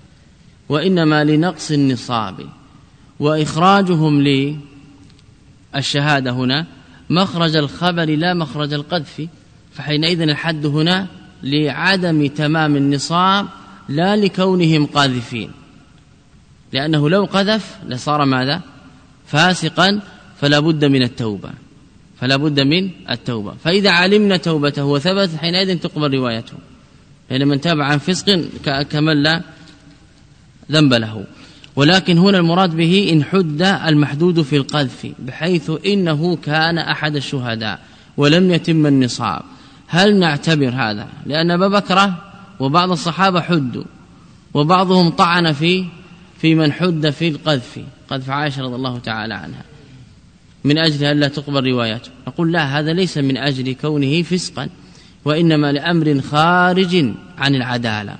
وإنما لنقص النصاب وإخراجهم للشهادة هنا مخرج الخبر لا مخرج القذف فحينئذ الحد هنا لعدم تمام النصاب لا لكونهم قاذفين. لأنه لو قذف لصار ماذا؟ فاسقا فلا بد من التوبة. فلا بد من التوبة. فإذا علمنا توبته وثبت حينئذ تقبل روايته. لأن من تاب عن فسق كمن لا ذنب له. ولكن هنا المراد به إن حد المحدود في القذف بحيث إنه كان أحد الشهداء ولم يتم النصاب. هل نعتبر هذا؟ لأن أبا بكرة وبعض الصحابة حدوا وبعضهم طعن في في من حد في القذف قذف عائشة رضي الله تعالى عنها. من أجل ألا تقبل روايته نقول لا هذا ليس من أجل كونه فسقا وإنما لأمر خارج عن العدالة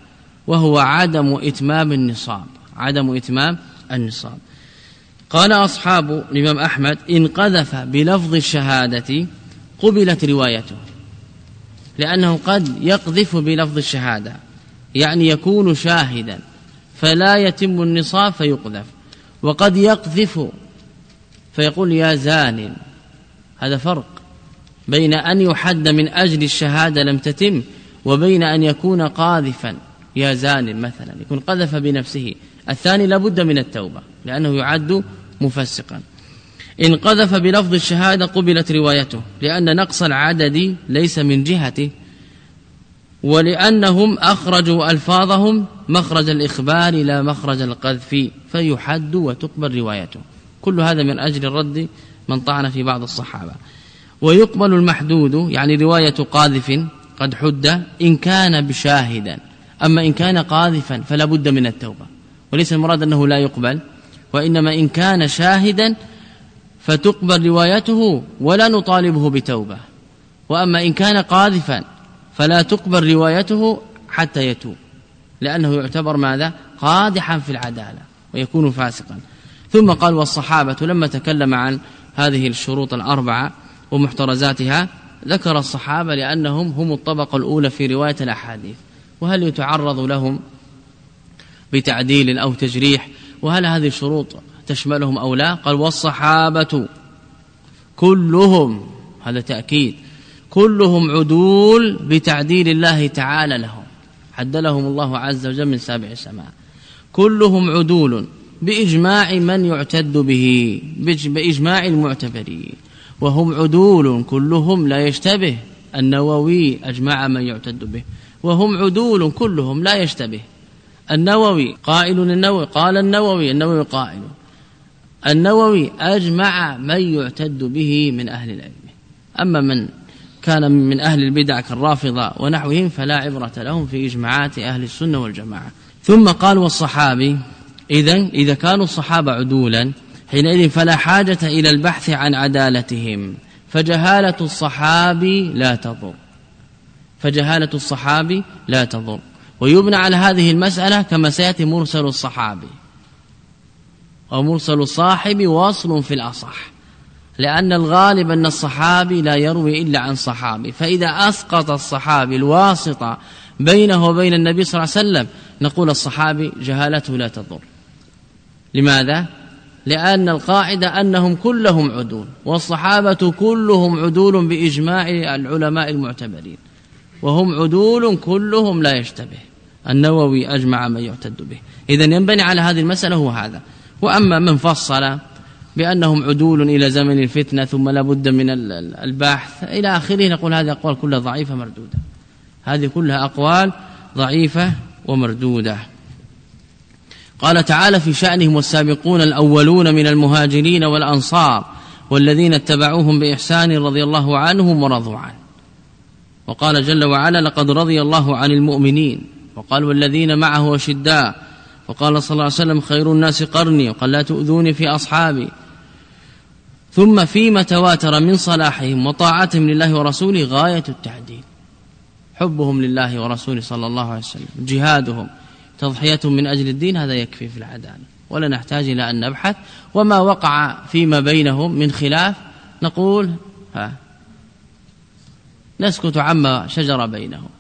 وهو عدم إتمام النصاب. عدم إتمام النصاب. قال أصحاب الإمام أحمد إن قذف بلفظ الشهادة قبلت روايته لأنه قد يقذف بلفظ الشهادة يعني يكون شاهدا فلا يتم النصاب فيقذف وقد يقذف فيقول يا زان هذا فرق بين أن يحد من أجل الشهادة لم تتم وبين أن يكون قاذفا يا زان مثلا يكون قذف بنفسه الثاني لابد من التوبة لأنه يعد مفسقا. إن قذف بلفظ الشهادة قبلت روايته لأن نقص العدد ليس من جهته ولأنهم أخرجوا ألفاظهم مخرج الإخبار لا مخرج القذف فيحد وتقبل روايته. كل هذا من أجل الرد من طعن في بعض الصحابة. ويقبل المحدود يعني رواية قاذف قد حد إن كان بشاهدا. أما إن كان قاذفا فلا بد من التوبة. وليس المراد أنه لا يقبل وإنما إن كان شاهدا فتقبل روايته ولا نطالبه بتوبة. وأما إن كان قاذفا فلا تقبل روايته حتى يتوب لأنه يعتبر ماذا؟ قادحا في العدالة ويكون فاسقا. ثم قال والصحابة لما تكلم عن هذه الشروط الأربعة ومحترزاتها ذكر الصحابة لأنهم هم الطبقة الأولى في رواية الأحاديث وهل يتعرض لهم؟ بتعديل أو تجريح وهل هذه الشروط تشملهم أو لا؟ قال والصحابة كلهم هذا تأكيد كلهم عدول بتعديل الله تعالى لهم عدلهم الله عز وجل من سابع السماء. كلهم عدول بإجماع من يعتد به بإجماع المعتبرين وهم عدول كلهم لا يشتبه النووي أجمع من يعتد به وهم عدول كلهم لا يشتبه. النووي قائل النووي قال النووي النووي قائل. النووي أجمع من يعتد به من أهل العلم. أما من كان من أهل البدع كالرافضة ونحوهم فلا عبرة لهم في إجماعات أهل السنة والجماعة. ثم قال والصحابي إذا إذا كانوا الصحابة عدولا حينئذ فلا حاجة إلى البحث عن عدالتهم. فجهالة الصحابي لا تضر. فجهالة الصحابي لا تضر. ويبنى على هذه المسألة كما سيأتي مرسل الصحابي. ومرسل الصاحب واصل في الأصح. لأن الغالب أن الصحابي لا يروي إلا عن صحابي. فإذا أسقط الصحابي الواسطة بينه وبين النبي صلى الله عليه وسلم نقول الصحابي جهالته لا تضر. لماذا؟ لأن القاعدة أنهم كلهم عدول والصحابة كلهم عدول بإجماع العلماء المعتبرين. وهم عدول كلهم لا يشتبه. النووي أجمع من يعتد به. إذا ينبني على هذه المسألة هو هذا. وأما من فصل بأنهم عدول إلى زمن الفتنة ثم لابد من البحث إلى آخره نقول هذه أقوال كلها ضعيفة مردودة. هذه كلها أقوال ضعيفة ومردودة. قال تعالى في شأنهم والسابقون الأولون من المهاجرين والأنصار والذين اتبعوهم بإحسان رضي الله عنهم ورضوا عنه. وقال جل وعلا لقد رضي الله عن المؤمنين. وقال والذين معه أشداء وقال صلى الله عليه وسلم خير الناس قرني وقال لا تؤذوني في أصحابي. ثم فيما تواتر من صلاحهم وطاعتهم لله ورسوله غاية التعديل. حبهم لله ورسوله صلى الله عليه وسلم جهادهم تضحيتهم من أجل الدين هذا يكفي في العدالة. ولا نحتاج إلى أن نبحث. وما وقع فيما بينهم من خلاف نقول ها نسكت عما شجر بينهم.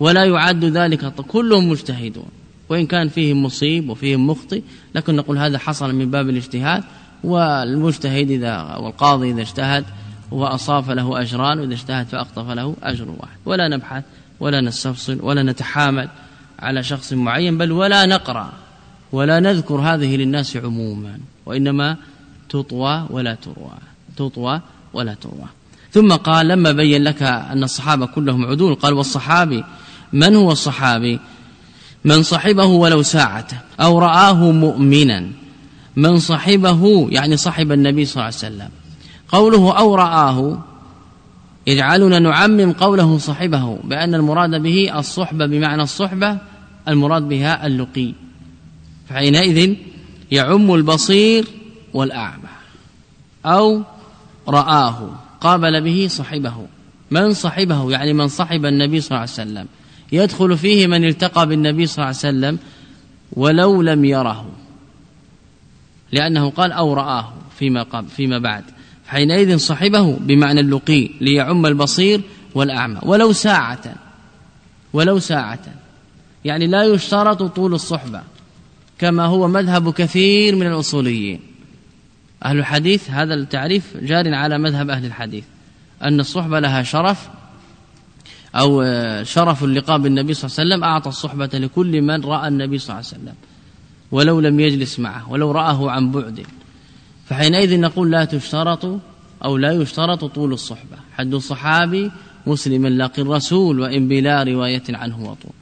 ولا يعد ذلك كلهم مجتهدون. وإن كان فيهم مصيب وفيهم مخطئ لكن نقول هذا حصل من باب الاجتهاد والمجتهد إذا والقاضي إذا اجتهد وأصاب فله أجران وإذا اجتهد فأخطأ فله أجر واحد. ولا نبحث ولا نستفصل ولا نتحامل على شخص معين بل ولا نقرأ ولا نذكر هذه للناس عموما. وإنما تطوى ولا تروى. تطوى ولا تروى. ثم قال لما بين لك أن الصحابة كلهم عدول قال والصحابي من هو الصحابي؟ من صحبه ولو ساعة أو رآه مؤمنا. من صحبه يعني صحب النبي صلى الله عليه وسلم. قوله أو رآه يجعلنا نعمم قوله صحبه بأن المراد به الصحبة بمعنى الصحبة المراد بها اللقي. فحينئذ يعم البصير والأعمى. أو رآه قابل به صحبه. من صحبه يعني من صحب النبي صلى الله عليه وسلم. يدخل فيه من التقى بالنبي صلى الله عليه وسلم ولو لم يره لأنه قال أو رآه فيما, قبل فيما بعد. حينئذ صحبه بمعنى اللقي ليعم البصير والأعمى. ولو ساعة ولو ساعة. يعني لا يشترط طول الصحبة كما هو مذهب كثير من الأصوليين. أهل الحديث هذا التعريف جار على مذهب أهل الحديث أن الصحبة لها شرف أو شرف اللقاء بالنبي صلى الله عليه وسلم أعطى الصحبة لكل من رأى النبي صلى الله عليه وسلم ولو لم يجلس معه ولو رآه عن بعد. فحينئذ نقول لا تشترط أو لا يشترط طول الصحبة. حد الصحابي مسلم لاقي الرسول وإن بلا رواية عنه وطول.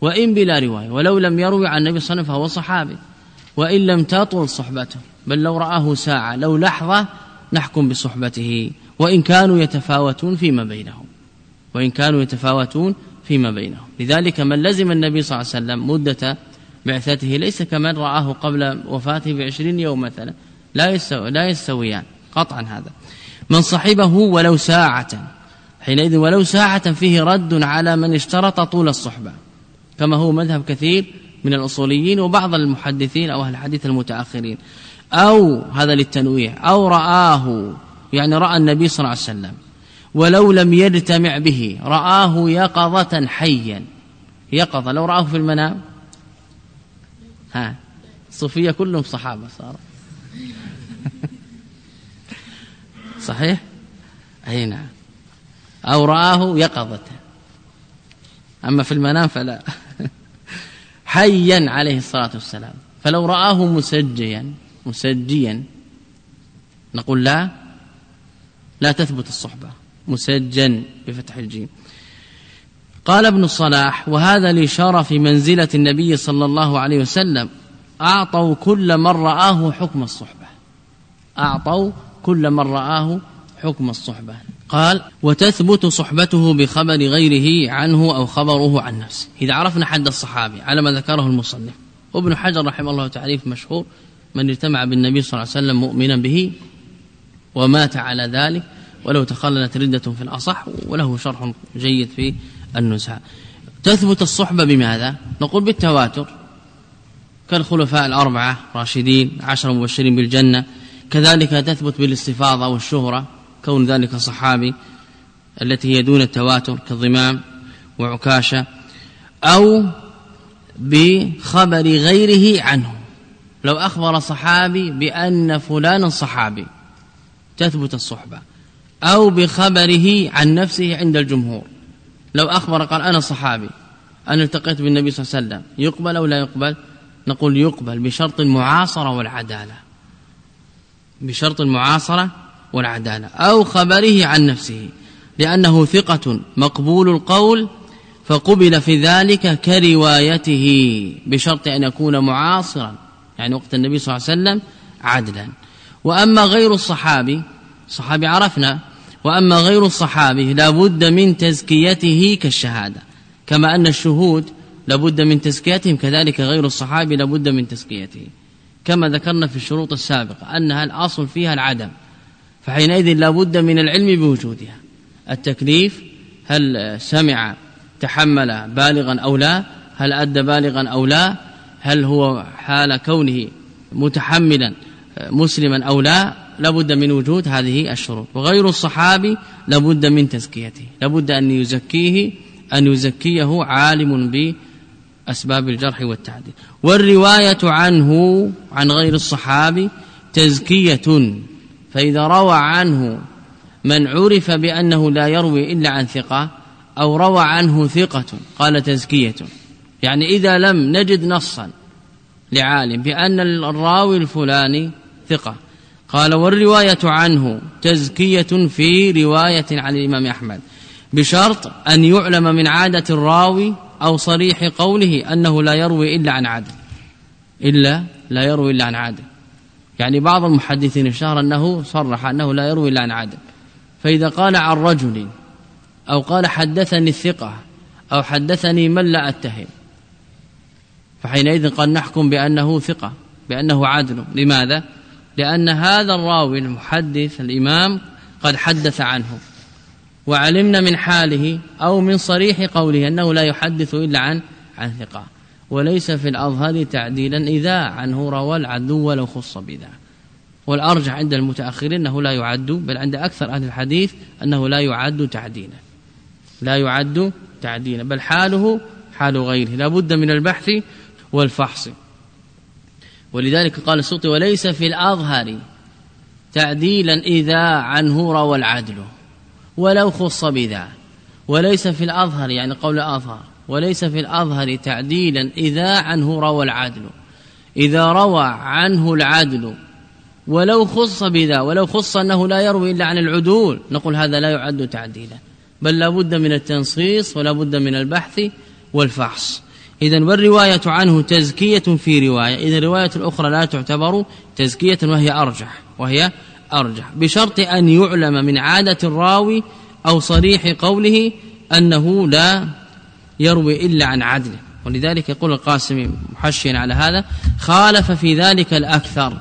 وإن بلا رواية ولو لم يروي عن النبي صلى الله عليه وسلم فهو صحابي. وإن لم تطول صحبته بل لو رآه ساعة لو لحظة نحكم بصحبته. وإن كانوا يتفاوتون فيما بينهم. وإن كانوا يتفاوتون فيما بينهم. لذلك من لزم النبي صلى الله عليه وسلم مدة بعثته ليس كمن رآه قبل وفاته بعشرين يوم مثلا لا يستوي لا يستويان قطعا هذا. من صحبه ولو ساعة حينئذ ولو ساعة فيه رد على من اشترط طول الصحبة. كما هو مذهب كثير من الأصوليين وبعض المحدثين أو أهل الحديث المتأخرين. أو هذا للتنويع أو رآه يعني رأى النبي صلى الله عليه وسلم. ولو لم يجتمع به رآه يقظة حيا. يقظة لو رآه في المنام. ها صوفية كلهم صحابة صار صحيح؟ أي نعم. أو رآه يقظة. أما في المنام فلا. حيا عليه الصلاة والسلام. فلو رآه مسجيا مسجيا نقول لا لا تثبت الصحبة. مسجا بفتح الجيم. قال ابن الصلاح وهذا لشرف منزلة النبي صلى الله عليه وسلم. أعطوا كل من رآه حكم الصحبة. أعطوا كل من رآه حكم الصحبة. قال وتثبت صحبته بخبر غيره عنه أو خبره عن نفسه. إذا عرفنا حد الصحابي على ما ذكره المصنف. وابن حجر رحمه الله تعريف مشهور من اجتمع بالنبي صلى الله عليه وسلم مؤمنا به ومات على ذلك ولو تخللت ردة في الأصح وله شرح جيد في النزهة. تثبت الصحبة بماذا؟ نقول بالتواتر. كالخلفاء الأربعة راشدين عشر مبشرين بالجنة. كذلك تثبت بالاستفاضة والشهرة كون ذلك صحابي التي هي دون التواتر كالضمام وعكاشة أو بخبر غيره عنه. لو أخبر صحابي بأن فلانا صحابي تثبت الصحبة. أو بخبره عن نفسه عند الجمهور. لو أخبر قال أنا صحابي أنا التقيت بالنبي صلى الله عليه وسلم يقبل أو لا يقبل؟ نقول يقبل بشرط المعاصرة والعدالة. بشرط المعاصرة والعدالة. أو خبره عن نفسه لأنه ثقة مقبول القول فقبل في ذلك كروايته بشرط أن يكون معاصرا يعني وقت النبي صلى الله عليه وسلم عدلا. وأما غير الصحابي صحابي عرفنا وأما غير الصحابي لابد من تزكيته كالشهادة. كما أن الشهود لابد من تزكيتهم كذلك غير الصحابي لابد من تزكيته. كما ذكرنا في الشروط السابقة أنها الأصل فيها العدم فحينئذ لابد من العلم بوجودها. التكليف هل سمع تحمل بالغا أو لا؟ هل أدى بالغا أو لا؟ هل هو حال كونه متحملا مسلما أو لا؟ لابد من وجود هذه الشروط. وغير الصحابي لابد من تزكيته. لابد أن يزكيه أن يزكيه عالم بأسباب الجرح والتعديل. والرواية عنه عن غير الصحابي تزكية. فإذا روى عنه من عرف بأنه لا يروي إلا عن ثقة أو روى عنه ثقة قال تزكية. يعني إذا لم نجد نصا لعالم بأن الراوي الفلاني ثقة قال والرواية عنه تزكية في رواية عن الإمام أحمد بشرط أن يعلم من عادة الراوي أو صريح قوله أنه لا يروي إلا عن عادل. إلا لا يروي إلا عن عادل. يعني بعض المحدثين اشار أنه صرح أنه لا يروي إلا عن عادل. فإذا قال عن رجل أو قال حدثني الثقة أو حدثني من لا أتهم فحينئذ قد نحكم بأنه ثقة بأنه عدل لماذا؟ لأن هذا الراوي المحدث الإمام قد حدث عنه وعلمنا من حاله أو من صريح قوله أنه لا يحدث إلا عن عن ثقة وليس في الأظهر تعديلا إذا عنه روى العدو ولو خص بذا. والأرجح عند المتأخرين أنه لا يعد بل عند أكثر أهل الحديث أنه لا يعد تعديلا لا يعد تعديلا بل حاله حال غيره لا بد من البحث والفحص. ولذلك قال السلطي وليس في الأظهر تعديلا إذا عنه روى العدل ولو خص بذا. وليس في الأظهر يعني قول أظهر وليس في الأظهر تعديلا إذا عنه روى العدل. إذا روى عنه العدل ولو خص بذا ولو خص أنه لا يروي إلا عن العدول نقول هذا لا يعد تعديلا. بل لا بد من التنصيص ولا بد من البحث والفحص. إذا والرواية عنه تزكية في رواية إذا الرواية الأخرى لا تعتبر تزكية وهي أرجح وهي أرجح بشرط أن يعلم من عادة الراوي أو صريح قوله أنه لا يروي إلا عن عدله ولذلك يقول القاسم محشيا على هذا خالف في ذلك الأكثر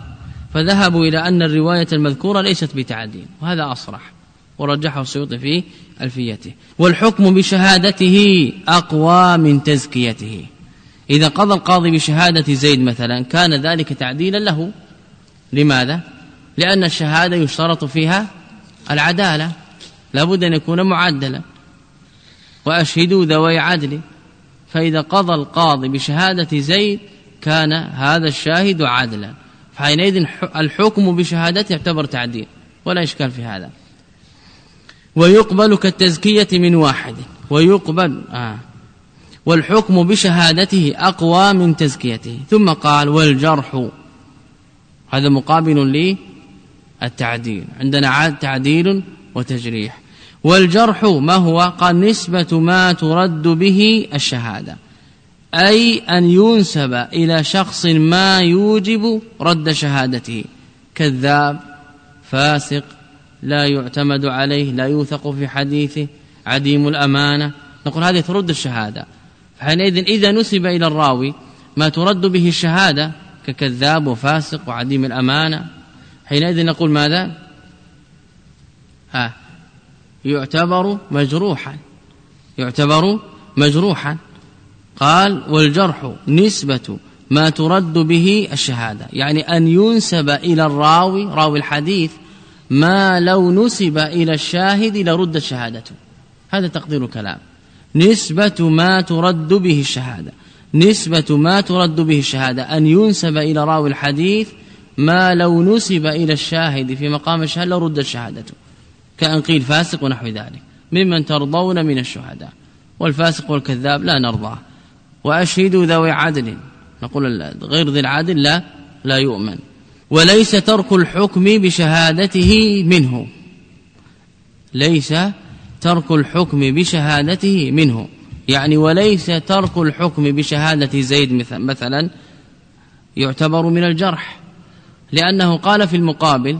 فذهبوا إلى أن الرواية المذكورة ليست بتعديل وهذا أصرح ورجحه السيوطي في ألفيته. والحكم بشهادته أقوى من تزكيته. إذا قضى القاضي بشهادة زيد مثلا كان ذلك تعديلا له. لماذا؟ لأن الشهادة يشترط فيها العدالة. لابد أن يكون معدلا. وأشهدوا ذوي عدل. فإذا قضى القاضي بشهادة زيد كان هذا الشاهد عدلا. فحينئذ الحكم بشهادته يعتبر تعديل. ولا إشكال في هذا. ويقبل كالتزكية من واحد. ويقبل آه. والحكم بشهادته أقوى من تزكيته. ثم قال والجرح. هذا مقابل للتعديل. عندنا عاد تعديل وتجريح. والجرح ما هو؟ قال نسبة ما ترد به الشهادة. أي أن ينسب إلى شخص ما يوجب رد شهادته. كذاب فاسق لا يعتمد عليه لا يوثق في حديثه عديم الأمانة. نقول هذه ترد الشهادة. حينئذ إذا نسب إلى الراوي ما ترد به الشهادة ككذاب وفاسق وعديم الأمانة. حينئذ نقول ماذا؟ ها يعتبر مجروحا. يعتبر مجروحا. قال والجرح نسبة ما ترد به الشهادة. يعني أن ينسب إلى الراوي راوي الحديث ما لو نسب إلى الشاهد لرد شهادته هذا تقدير الكلام. نسبة ما ترد به الشهادة. نسبة ما ترد به الشهادة. أن ينسب إلى راوي الحديث ما لو نسب إلى الشاهد في مقام الشهادة لرد شهادته كأن قيل فاسق ونحو ذلك. ممن ترضون من الشهداء. والفاسق والكذاب لا نرضاه. وأشهدوا ذوي عدل. نقول غير ذي العدل لا لا يؤمن. وليس ترك الحكم بشهادته منه. ليس ترك الحكم بشهادته منه. يعني وليس ترك الحكم بشهادة زيد مثلا يعتبر من الجرح. لأنه قال في المقابل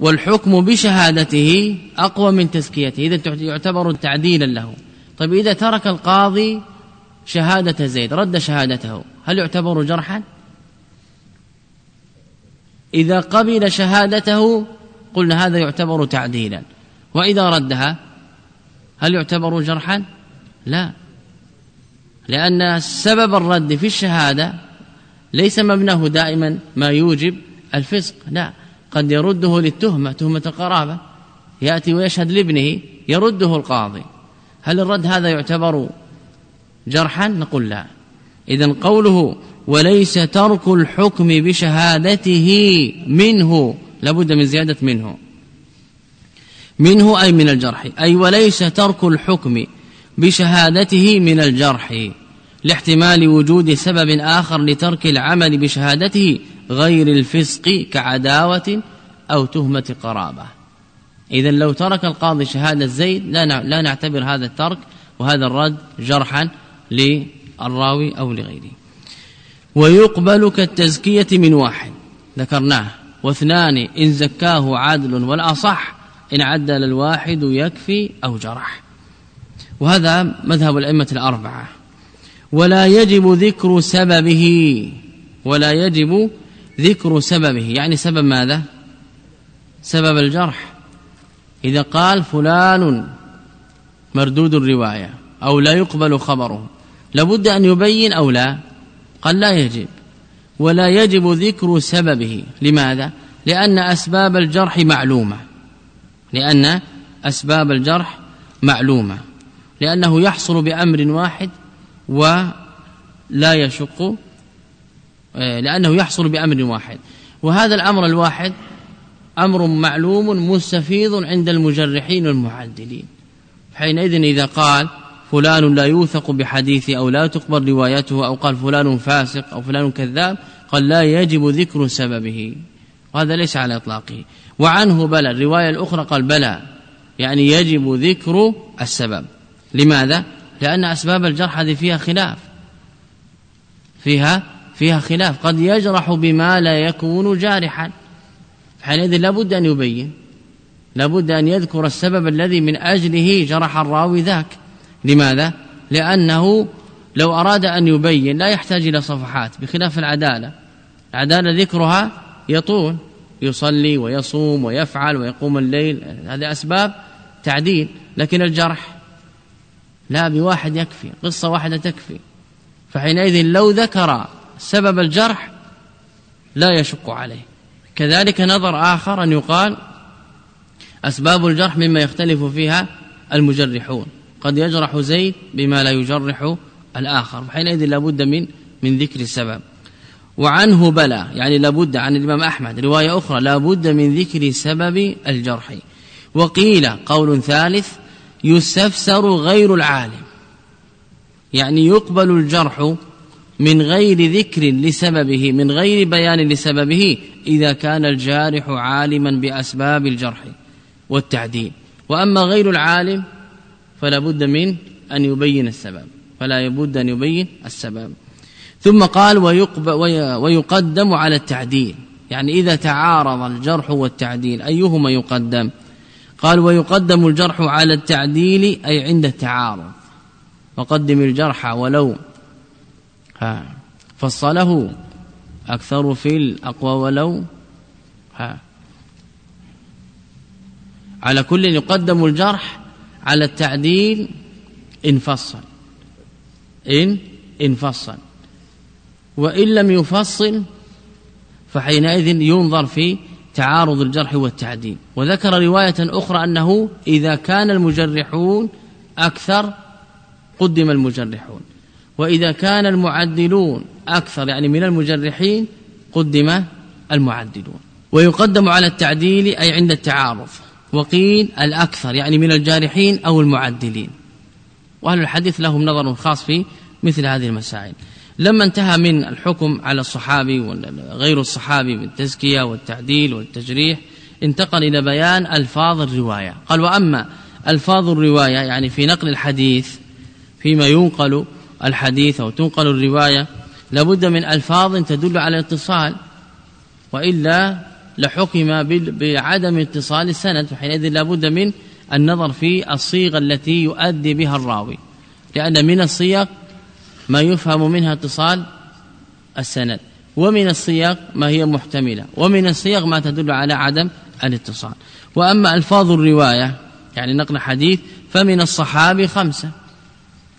والحكم بشهادته أقوى من تزكيته. إذا يعتبر تعديلا له. طيب إذا ترك القاضي شهادة زيد رد شهادته هل يعتبر جرحا؟ إذا قبل شهادته قلنا هذا يعتبر تعديلا. وإذا ردها هل يعتبر جرحا؟ لا. لأن سبب الرد في الشهادة ليس مبناه دائما ما يوجب الفسق. لا. قد يرده للتهمة تهمة القرابة. يأتي ويشهد لابنه يرده القاضي. هل الرد هذا يعتبر جرحا؟ نقول لا. إذا قوله وليس ترك الحكم بشهادته منه. لابد من زيادة منه. منه أي من الجرح. أي وليس ترك الحكم بشهادته من الجرح. لاحتمال وجود سبب آخر لترك العمل بشهادته غير الفسق كعداوة أو تهمة قرابة. إذا لو ترك القاضي شهادة زيد لا نعتبر هذا الترك وهذا الرد جرحا للراوي أو لغيره. ويقبل كالتزكية من واحد. ذكرناه. واثنان إن زكاه عدل والأصح إن عدل الواحد يكفي أو جرح. وهذا مذهب الأئمة الأربعة. ولا يجب ذكر سببه. ولا يجب ذكر سببه. يعني سبب ماذا؟ سبب الجرح. إذا قال فلان مردود الرواية أو لا يقبل خبره لابد أن يبين أو لا؟ قال لا يجب. ولا يجب ذكر سببه. لماذا؟ لأن أسباب الجرح معلومة. لأن أسباب الجرح معلومة. لأنه يحصل بأمر واحد ولا يشق آه، لأنه يحصل بأمر واحد. وهذا الأمر الواحد أمر معلوم مستفيض عند المجرحين والمعدلين. حينئذ إذا قال فلان لا يوثق بحديثه أو لا تقبل روايته أو قال فلان فاسق أو فلان كذاب قال لا يجب ذكر سببه. وهذا ليس على إطلاقه. وعنه بلى. الرواية الأخرى قال بلى. يعني يجب ذكر السبب. لماذا؟ لأن أسباب الجرح هذه فيها خلاف. فيها فيها خلاف. قد يجرح بما لا يكون جارحا. حينئذ لابد أن يبين. لابد أن يذكر السبب الذي من أجله جرح الراوي ذاك. لماذا؟ لأنه لو أراد أن يبين لا يحتاج إلى صفحات بخلاف العدالة. العدالة ذكرها يطول يصلي ويصوم ويفعل ويقوم الليل هذه أسباب تعديل. لكن الجرح لا بواحد يكفي قصة واحدة تكفي. فحينئذ لو ذكر سبب الجرح لا يشق عليه. كذلك نظر آخر أن يقال أسباب الجرح مما يختلف فيها المجرحون. قد يجرح زيد بما لا يجرح الآخر. حينئذ لابد من من ذكر السبب. وعنه بلى يعني لابد عن الإمام أحمد. رواية أخرى لابد من ذكر سبب الجرح. وقيل قول ثالث يستفسر غير العالم. يعني يقبل الجرح من غير ذكر لسببه من غير بيان لسببه إذا كان الجارح عالما بأسباب الجرح والتعديل. وأما غير العالم فلا بد من أن يبين السبب. فلا يبد أن يبين السبب. ثم قال ويقدم على التعديل. يعني إذا تعارض الجرح والتعديل أيهما يقدم؟ قال ويقدم الجرح على التعديل أي عند التعارض. وقدم الجرح ولو ها فصله أكثر في الأقوى ولو ها. على كل يقدم الجرح على التعديل إن فصل إن انفصل. وإن لم يفصل فحينئذ ينظر في تعارض الجرح والتعديل. وذكر رواية أخرى أنه إذا كان المجرحون أكثر قدم المجرحون. وإذا كان المعدلون أكثر يعني من المجرحين قدم المعدلون. ويقدم على التعديل أي عند التعارض. وقيل الأكثر يعني من الجارحين أو المعدلين. وأهل الحديث لهم نظر خاص في مثل هذه المسائل. لما انتهى من الحكم على الصحابي وغير الصحابي بالتزكية والتعديل والتجريح انتقل إلى بيان ألفاظ الرواية. قال وأما ألفاظ الرواية يعني في نقل الحديث فيما ينقل الحديث أو تنقل الرواية لابد من ألفاظ تدل على الاتصال وإلا لحكم بعدم اتصال السند فحينئذ لابد من النظر في الصيغة التي يؤدي بها الراوي. لأن من الصيغ ما يفهم منها اتصال السند ومن الصيغ ما هي محتملة ومن الصيغ ما تدل على عدم الاتصال. وأما ألفاظ الرواية يعني نقل حديث فمن الصحابي خمسة.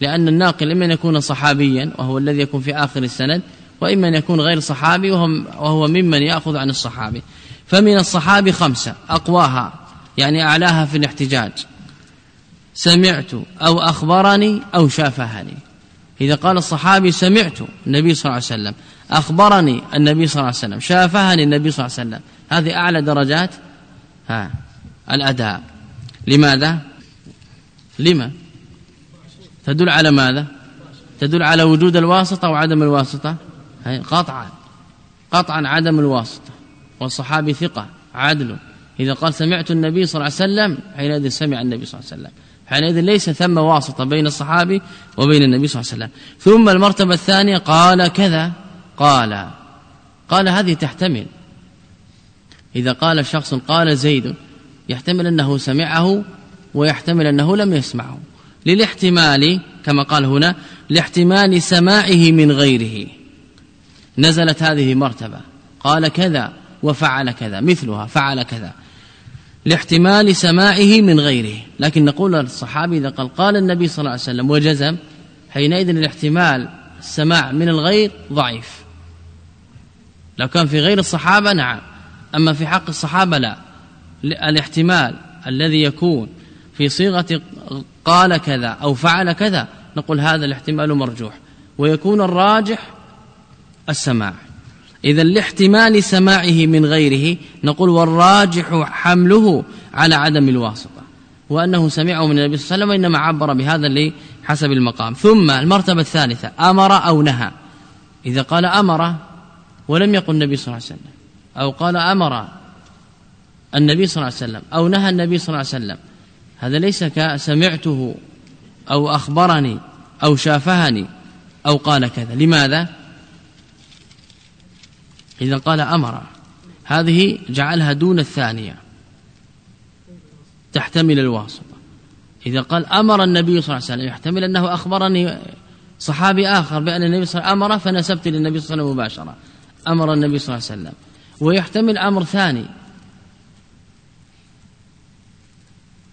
لأن الناقل إما أن يكون صحابيا وهو الذي يكون في آخر السند وإما أن يكون غير صحابي وهو ممن يأخذ عن الصحابي. فمن الصحابي خمسة أقواها يعني أعلاها في الاحتجاج. سمعت أو أخبرني أو شافهني. إذا قال الصحابي سمعت النبي صلى الله عليه وسلم أخبرني النبي صلى الله عليه وسلم شافهني النبي صلى الله عليه وسلم. هذه أعلى درجات؟ ها الأداء. لماذا؟ لما؟ تدل على ماذا؟ تدل على وجود الواسطة وعدم الواسطة؟ قطعا قطعا عدم الواسطة. والصحابي ثقة عدل. إذا قال سمعت النبي صلى الله عليه وسلم حينئذ سمع النبي صلى الله عليه وسلم. حينئذ ليس ثم واسطة بين الصحابي وبين النبي صلى الله عليه وسلم. ثم المرتبة الثانية قال كذا قال. قال هذه تحتمل. إذا قال شخص قال زيد يحتمل أنه سمعه ويحتمل أنه لم يسمعه. للاحتمال كما قال هنا لاحتمال سماعه من غيره. نزلت هذه مرتبة. قال كذا. وفعل كذا مثلها فعل كذا لاحتمال سماعه من غيره. لكن نقول للصحابي إذا قال قال النبي صلى الله عليه وسلم وجزم حينئذ الاحتمال السماع من الغير ضعيف. لو كان في غير الصحابة نعم أما في حق الصحابة لا. الاحتمال الذي يكون في صيغة قال كذا أو فعل كذا نقول هذا الاحتمال مرجوح ويكون الراجح السماع. إذا لاحتمال سماعه من غيره نقول والراجح حمله على عدم الواسطة وأنه سمعه من النبي صلى الله عليه وسلم وإنما عبر بهذا لحسب المقام. ثم المرتبة الثالثة أمر أو نهى؟ إذا قال أمر ولم يقل النبي صلى الله عليه وسلم أو قال أمر النبي صلى الله عليه وسلم أو نهى النبي صلى الله عليه وسلم هذا ليس كسمعته أو أخبرني أو شافهني أو قال كذا. لماذا؟ إذا قال أمر. هذه جعلها دون الثانية. تحتمل الواسطة إذا قال أمر النبي صلى الله عليه وسلم يحتمل أنه أخبرني صحابي آخر بأن النبي صلى الله عليه وسلم أمر فنسبت للنبي صلى الله عليه وسلم مباشرة. أمر النبي صلى الله عليه وسلم. ويحتمل أمر ثاني.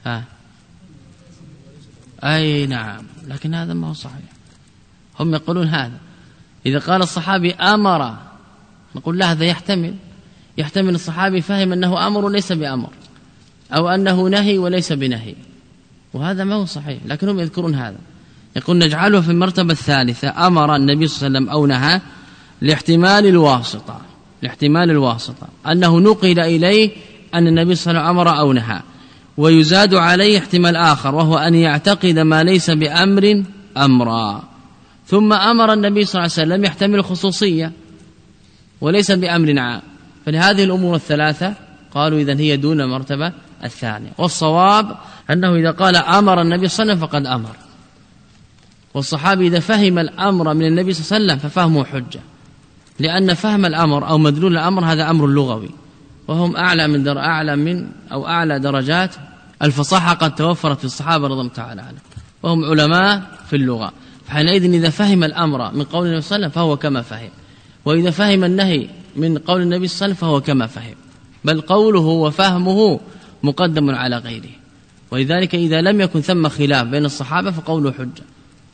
ها؟ أي نعم. لكن هذا ما هو صحيح. هم يقولون هذا. إذا قال الصحابي أمر نقول لا هذا يحتمل. يحتمل الصحابي فهم أنه أمر ليس بأمر أو أنه نهي وليس بنهي. وهذا ما هو صحيح لكنهم يذكرون هذا. يقول نجعله في المرتبة الثالثة. أمر النبي صلى الله عليه وسلم أو نهى لاحتمال الواسطة لاحتمال الواسطة. أنه نقل إليه أن النبي صلى الله عليه وسلم أمر أو نهى. ويزاد عليه احتمال آخر وهو أن يعتقد ما ليس بأمر أمرا. ثم أمر النبي صلى الله عليه وسلم يحتمل الخصوصية وليس بأمر عام. فلهذه الأمور الثلاثة قالوا إذن هي دون المرتبة الثانية. والصواب أنه إذا قال أمر النبي صلى الله عليه وسلم فقد أمر. والصحابي إذا فهم الأمر من النبي صلى الله عليه وسلم ففهمه حجة. لأن فهم الأمر أو مدلول الأمر هذا أمر لغوي. وهم أعلى من در أعلى من أو أعلى درجات الفصاحة قد توفرت في الصحابة رضي الله تعالى عنهم. وهم علماء في اللغة. فحينئذ إذا فهم الأمر من قول النبي صلى الله عليه وسلم فهو كما فهم. وإذا فهم النهي من قول النبي صلى الله عليه وسلم فهو كما فهم بل قوله وفهمه مقدم على غيره. ولذلك إذا لم يكن ثم خلاف بين الصحابة فقوله حجة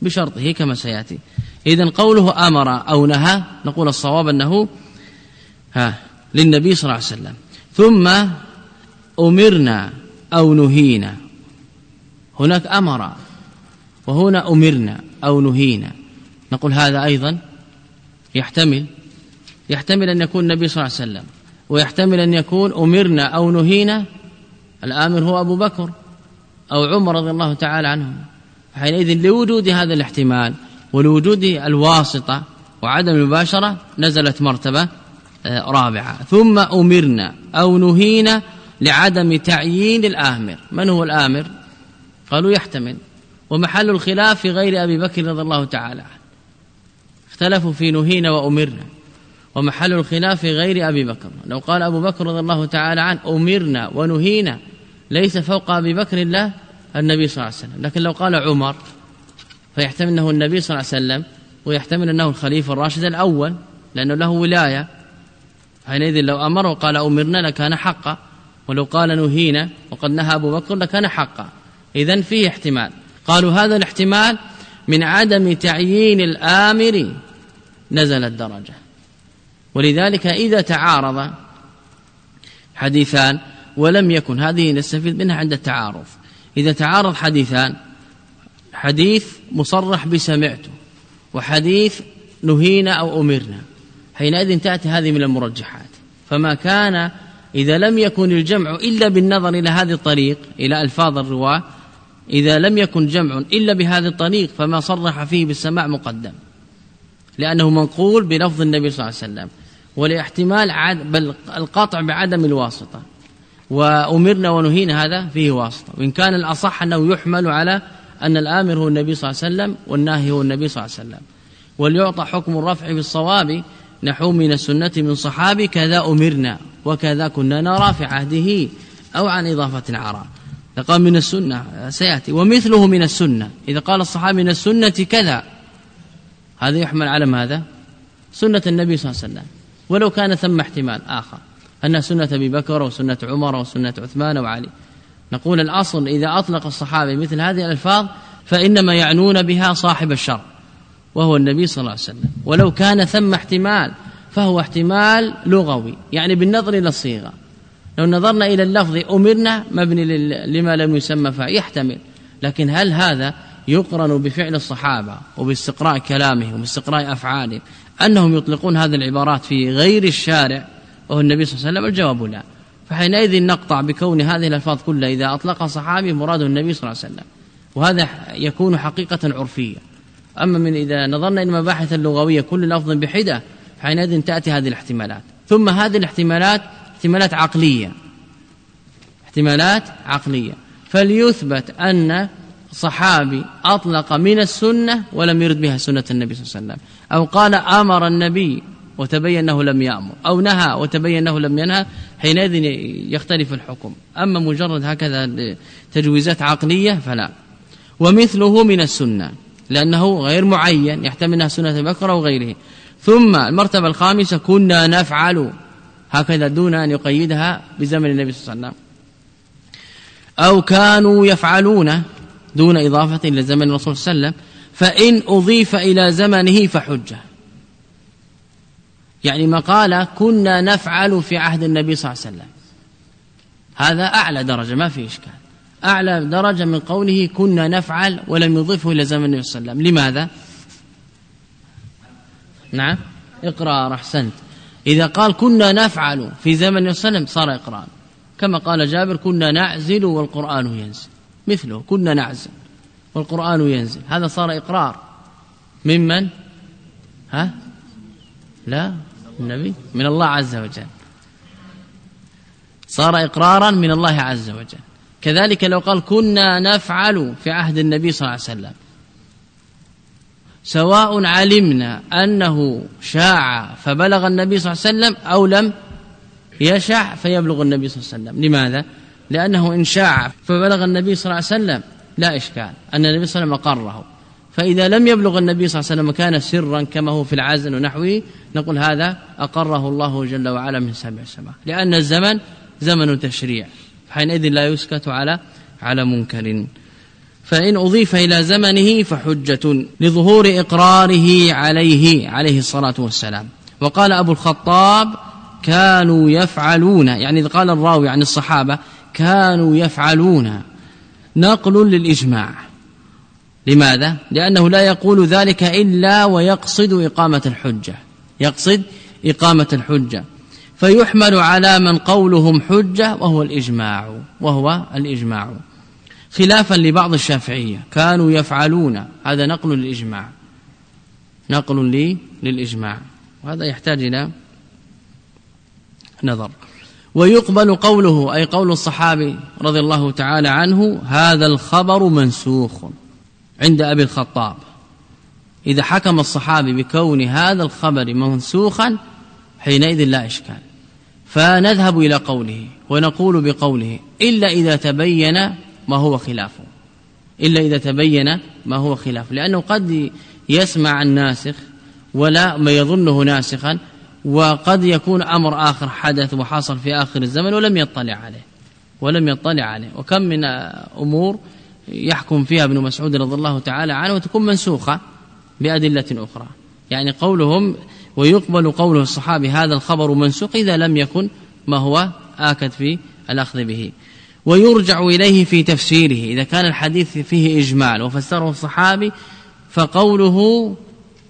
بشرطه كما سيأتي. إذا قوله أمر أو نهى نقول الصواب أنه ها للنبي صلى الله عليه وسلم. ثم أمرنا أو نهينا هناك أمر وهنا أمرنا أو نهينا. نقول هذا أيضا يحتمل يحتمل أن يكون النبي صلى الله عليه وسلم ويحتمل أن يكون أمرنا أو نهينا الآمر هو أبو بكر أو عمر رضي الله تعالى عنهم حينئذ لوجود هذا الاحتمال ولوجود الواسطة وعدم المباشرة نزلت مرتبة آه، رابعة. ثم أمرنا أو نهينا لعدم تعيين الآمر. من هو الآمر؟ قالوا يحتمل. ومحل الخلاف في غير أبي بكر رضي الله تعالى عنه. اختلفوا في نهينا وأمرنا. ومحل الخلاف غير أبي بكر. لو قال أبو بكر رضي الله تعالى عنه أمرنا ونهينا ليس فوق أبي بكر الله النبي صلى الله عليه وسلم. لكن لو قال عمر فيحتمل أنه النبي صلى الله عليه وسلم ويحتمل أنه الخليفة الراشد الأول لأنه له ولاية. حينئذ لو أمر وقال أمرنا لكان حقا ولو قال نهينا وقد نهى أبو بكر لكان حقا. إذا فيه احتمال. قالوا هذا الاحتمال من عدم تعيين الآمر نزل الدرجة. ولذلك إذا تعارض حديثان ولم يكن هذه نستفيد منها عند التعارض. إذا تعارض حديثان حديث مصرح بسمعته وحديث نهينا أو أمرنا حينئذ تأتي هذه من المرجحات. فما كان إذا لم يكن الجمع إلا بالنظر إلى هذه الطريق إلى ألفاظ الرواة إذا لم يكن جمع إلا بهذا الطريق فما صرح فيه بالسماع مقدم لأنه منقول بلفظ النبي صلى الله عليه وسلم. ولاحتمال عد بل القطع بعدم الواسطة. وأمرنا ونهينا هذا فيه واسطة. وإن كان الأصح أنه يحمل على أن الآمر هو النبي صلى الله عليه وسلم والناهي هو النبي صلى الله عليه وسلم. وليعطى حكم الرفع بالصواب نحو من السنة من صحابي كذا أمرنا وكذا كنا نرى في عهده أو عن إضافة عراء لقال من السنة سيأتي. ومثله من السنة. إذا قال الصحابي من السنة كذا. هذا يحمل على ماذا؟ سنة النبي صلى الله عليه وسلم. ولو كان ثم احتمال آخر. أنها سنة أبي بكر وسنة عمر وسنة عثمان وعلي. نقول الأصل إذا أطلق الصحابة مثل هذه الألفاظ فإنما يعنون بها صاحب الشر وهو النبي صلى الله عليه وسلم. ولو كان ثم احتمال فهو احتمال لغوي يعني بالنظر إلى الصيغة. لو نظرنا إلى اللفظ أمرنا مبني لما لم يسمى فيحتمل يحتمل. لكن هل هذا يقرن بفعل الصحابة وباستقراء كلامهم وباستقراء أفعالهم؟ أنهم يطلقون هذه العبارات في غير الشارع وهو النبي صلى الله عليه وسلم الجواب لا. فحينئذ نقطع بكون هذه الألفاظ كلها إذا أطلق صحابي مراد النبي صلى الله عليه وسلم. وهذا يكون حقيقة عرفية. أما من إذا نظرنا إلى المباحث اللغوية كل لفظ بحدة حينئذ تأتي هذه الاحتمالات. ثم هذه الاحتمالات احتمالات عقلية. احتمالات عقلية. فليثبت أن صحابي أطلق من السنة ولم يرد بها سنة النبي صلى الله عليه وسلم. أو قال أمر النبي وتبين أنه لم يأمر. أو نهى وتبين أنه لم ينهى. حينئذ يختلف الحكم. أما مجرد هكذا تجويزات عقلية فلا. ومثله من السنة لأنه غير معين يحتمل أنها سنة بكر أو غيره. ثم المرتبة الخامسة كنا نفعل. هكذا دون أن يقيدها بزمن النبي صلى الله عليه وسلم. أو كانوا يفعلون. دون إضافة إلى زمن الرسول صلى الله عليه وسلم فإن أضيف إلى زمنه فحجة. يعني ما قال كنا نفعل في عهد النبي صلى الله عليه وسلم. هذا أعلى درجة ما في إشكال. أعلى درجة من قوله كنا نفعل ولم يضيفه إلى زمن النبي صلى الله عليه وسلم. لماذا؟ نعم إقرار أحسنت. إذا قال كنا نفعل في زمن النبي صلى الله عليه وسلم صار إقرار. كما قال جابر كنا نعزل والقرآن ينزل. مثله كنا نعزل والقرآن ينزل. هذا صار إقرار. ممن؟ ها؟ لا النبي. من الله عز وجل. صار إقرارا من الله عز وجل. كذلك لو قال كنا نفعل في عهد النبي صلى الله عليه وسلم. سواء علمنا أنه شاع فبلغ النبي صلى الله عليه وسلم أو لم يشع فيبلغ النبي صلى الله عليه وسلم. لماذا؟ لأنه إن شاع فبلغ النبي صلى الله عليه وسلم لا إشكال. أن النبي صلى الله عليه وسلم أقره فإذا لم يبلغ النبي صلى الله عليه وسلم كان سرا كما هو في العزل ونحوه نقول هذا أقره الله جل وعلا من سبع سماء. لأن الزمن زمن تشريع. حينئذ لا يسكت على على منكر. فإن أضيف إلى زمنه فحجة لظهور إقراره عليه عليه الصلاة والسلام. وقال أبو الخطاب كانوا يفعلون يعني قال الراوي عن الصحابة كانوا يفعلون. نقل للإجماع. لماذا؟ لأنه لا يقول ذلك إلا ويقصد إقامة الحجة. يقصد إقامة الحجة. فيحمل على من قولهم حجة وهو الإجماع وهو الإجماع. خلافا لبعض الشافعية. كانوا يفعلون. هذا نقل للإجماع. نقل لي للإجماع. وهذا يحتاج إلى نظر. ويقبل قوله أي قول الصحابي رضي الله تعالى عنه هذا الخبر منسوخ عند أبي الخطاب. إذا حكم الصحابي بكون هذا الخبر منسوخا حينئذ لا إشكال. فنذهب إلى قوله ونقول بقوله إلا إذا تبين ما هو خلافه. إلا إذا تبين ما هو خلافه لأنه قد يسمع الناسخ ولا ما يظنه ناسخا وقد يكون أمر آخر حدث وحصل في آخر الزمن ولم يطلع عليه ولم يطلع عليه. وكم من أمور يحكم فيها ابن مسعود رضي الله تعالى عنه وتكون منسوخة بأدلة أخرى. يعني قولهم ويقبل قوله الصحابي هذا الخبر منسوخ إذا لم يكن ما هو آكد في الأخذ به. ويرجع إليه في تفسيره. إذا كان الحديث فيه إجمال وفسره الصحابي فقوله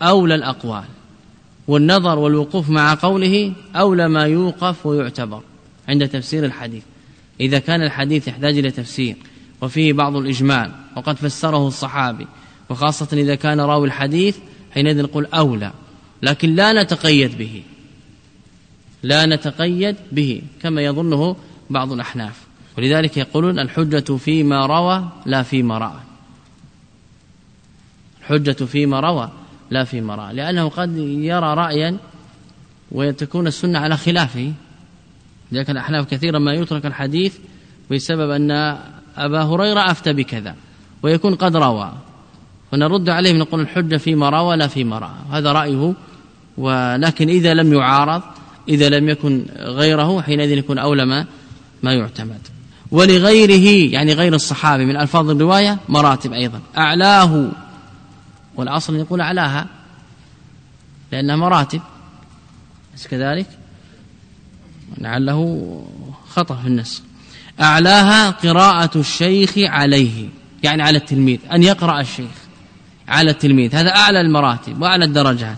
أولى الأقوال. والنظر والوقوف مع قوله أولى ما يوقف ويعتبر عند تفسير الحديث. إذا كان الحديث يحتاج إلى تفسير وفيه بعض الإجمال وقد فسره الصحابي وخاصة إذا كان راوي الحديث حينئذ نقول أولى لكن لا نتقيد به. لا نتقيد به كما يظنه بعض الأحناف. ولذلك يقولون الحجة فيما روى لا فيما رأى. الحجة فيما روى لا فيما رأى لأنه قد يرى رأيا وتكون السنة على خلافه. لكن الأحناف كثيرا ما يترك الحديث بسبب أن أبا هريرة أفتى بكذا ويكون قد روى. فنرد عليه نقول الحجة فيما روى لا فيما رأى هذا رأيه ولكن إذا لم يعارض إذا لم يكن غيره حينئذ يكون أولى ما, ما يعتمد. ولغيره يعني غير الصحابي من ألفاظ الرواية مراتب أيضا. أعلاه والأصل أن يقول أعلاها لأنها مراتب. بس كذلك؟ لعله خطأ في النسخ أعلاها قراءة الشيخ عليه يعني على التلميذ أن يقرأ الشيخ على التلميذ. هذا أعلى المراتب وأعلى الدرجات.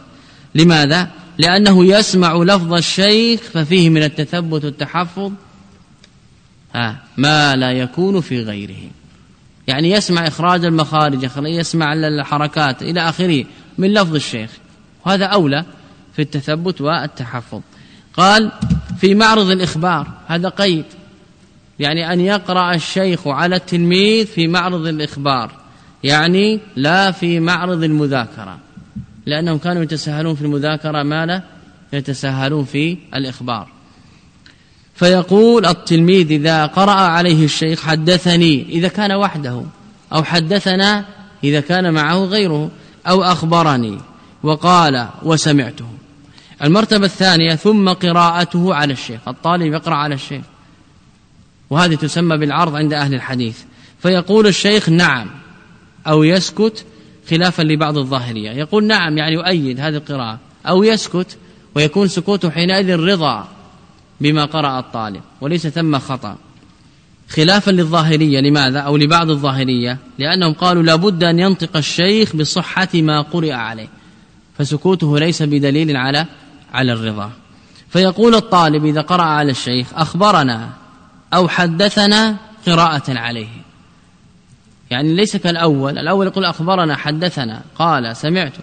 لماذا؟ لأنه يسمع لفظ الشيخ ففيه من التثبت والتحفظ ما لا يكون في غيره. يعني يسمع إخراج المخارج يسمع الحركات إلى آخره من لفظ الشيخ. وهذا أولى في التثبت والتحفظ. قال في معرض الإخبار. هذا قيد. يعني أن يقرأ الشيخ على التلميذ في معرض الإخبار. يعني لا في معرض المذاكرة. لأنهم كانوا يتساهلون في المذاكرة ما لا؟ يتساهلون في الإخبار. فيقول التلميذ إذا قرأ عليه الشيخ حدثني إذا كان وحده أو حدثنا إذا كان معه غيره أو أخبرني وقال وسمعته. المرتبة الثانية ثم قراءته على الشيخ الطالب يقرأ على الشيخ. وهذه تسمى بالعرض عند أهل الحديث. فيقول الشيخ نعم أو يسكت خلافا لبعض الظاهرية. يقول نعم يعني يؤيد هذه القراءة أو يسكت ويكون سكوته حينئذ رضا. بما قرأ الطالب وليس ثم خطأ. خلافا للظاهرية لماذا؟ أو لبعض الظاهرية لأنهم قالوا لابد أن ينطق الشيخ بصحة ما قرئ عليه فسكوته ليس بدليل على على الرضا. فيقول الطالب إذا قرأ على الشيخ أخبرنا أو حدثنا قراءة عليه. يعني ليس كالأول الأول يقول أخبرنا حدثنا قال سمعت.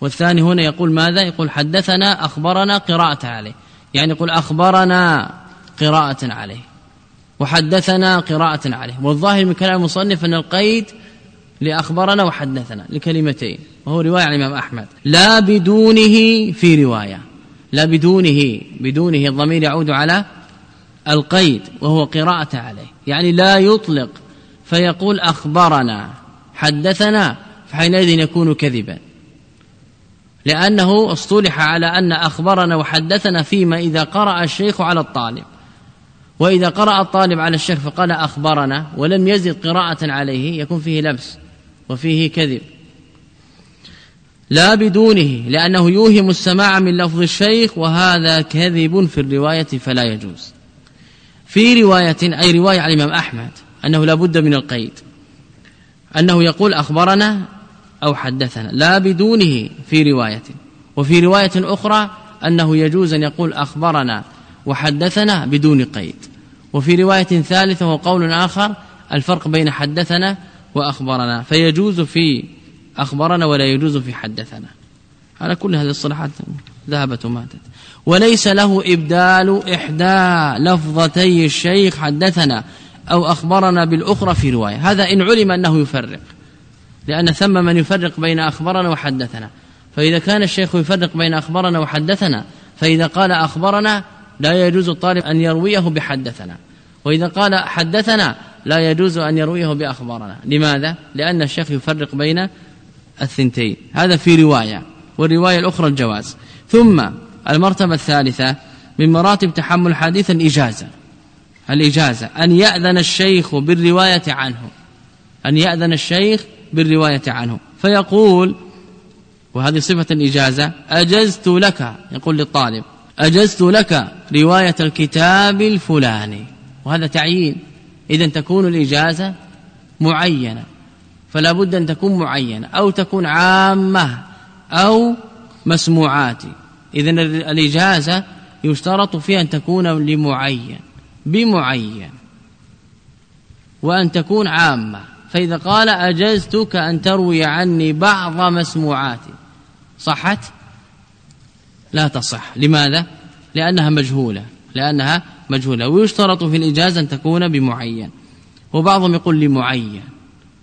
والثاني هنا يقول ماذا؟ يقول حدثنا أخبرنا قراءة عليه. يعني يقول أخبرنا قراءة عليه وحدثنا قراءة عليه والظاهر من كلام المصنف أن القيد لأخبرنا وحدثنا لكلمتين وهو رواية عن الإمام أحمد لا بدونه في رواية لا بدونه بدونه الضمير يعود على القيد وهو قراءة عليه يعني لا يطلق فيقول أخبرنا حدثنا فحينئذ يكون كذبا. لأنه اصطلح على أن أخبرنا وحدثنا فيما إذا قرأ الشيخ على الطالب. وإذا قرأ الطالب على الشيخ فقال أخبرنا ولم يزد قراءة عليه يكون فيه لبس وفيه كذب. لا بدونه لأنه يوهم السماع من لفظ الشيخ وهذا كذب في الرواية فلا يجوز. في رواية أي رواية عن الإمام أحمد أنه لا بد من القيد. أنه يقول أخبرنا أو حدثنا لا بدونه في رواية. وفي رواية أخرى أنه يجوز أن يقول أخبرنا وحدثنا بدون قيد. وفي رواية ثالثة وقول آخر الفرق بين حدثنا وأخبرنا. فيجوز في أخبرنا ولا يجوز في حدثنا. على كل هذه الصلاحات ذهبت وماتت. وليس له إبدال إحدى لفظتي الشيخ حدثنا أو أخبرنا بالأخرى في رواية. هذا إن علم أنه يفرق. لأن ثم من يفرق بين أخبرنا وحدثنا. فإذا كان الشيخ يفرق بين أخبرنا وحدثنا فإذا قال أخبرنا لا يجوز الطالب أن يرويه بحدثنا. وإذا قال حدثنا لا يجوز أن يرويه بأخبارنا لماذا؟ لأن الشيخ يفرق بين الثنتين. هذا في رواية والرواية الأخرى الجواز. ثم المرتبة الثالثة من مراتب تحمل الحديث الإجازة الإجازة أن يأذن الشيخ بالرواية عنه. أن يأذن الشيخ بالرواية عنه. فيقول وهذه صفة الإجازة أجزت لك يقول للطالب أجزت لك رواية الكتاب الفلاني. وهذا تعيين. إذا تكون الإجازة معينة. فلا بد أن تكون معينة أو تكون عامة أو مسموعات. إذا الإجازة يشترط فيها أن تكون لمعين بمعين وأن تكون عامة. فإذا قال أجزتك أن تروي عني بعض مسموعاتي. صحت؟ لا تصح. لماذا؟ لأنها مجهولة. لأنها مجهولة. ويشترط في الإجازة أن تكون بمعين. وبعضهم يقول لمعين.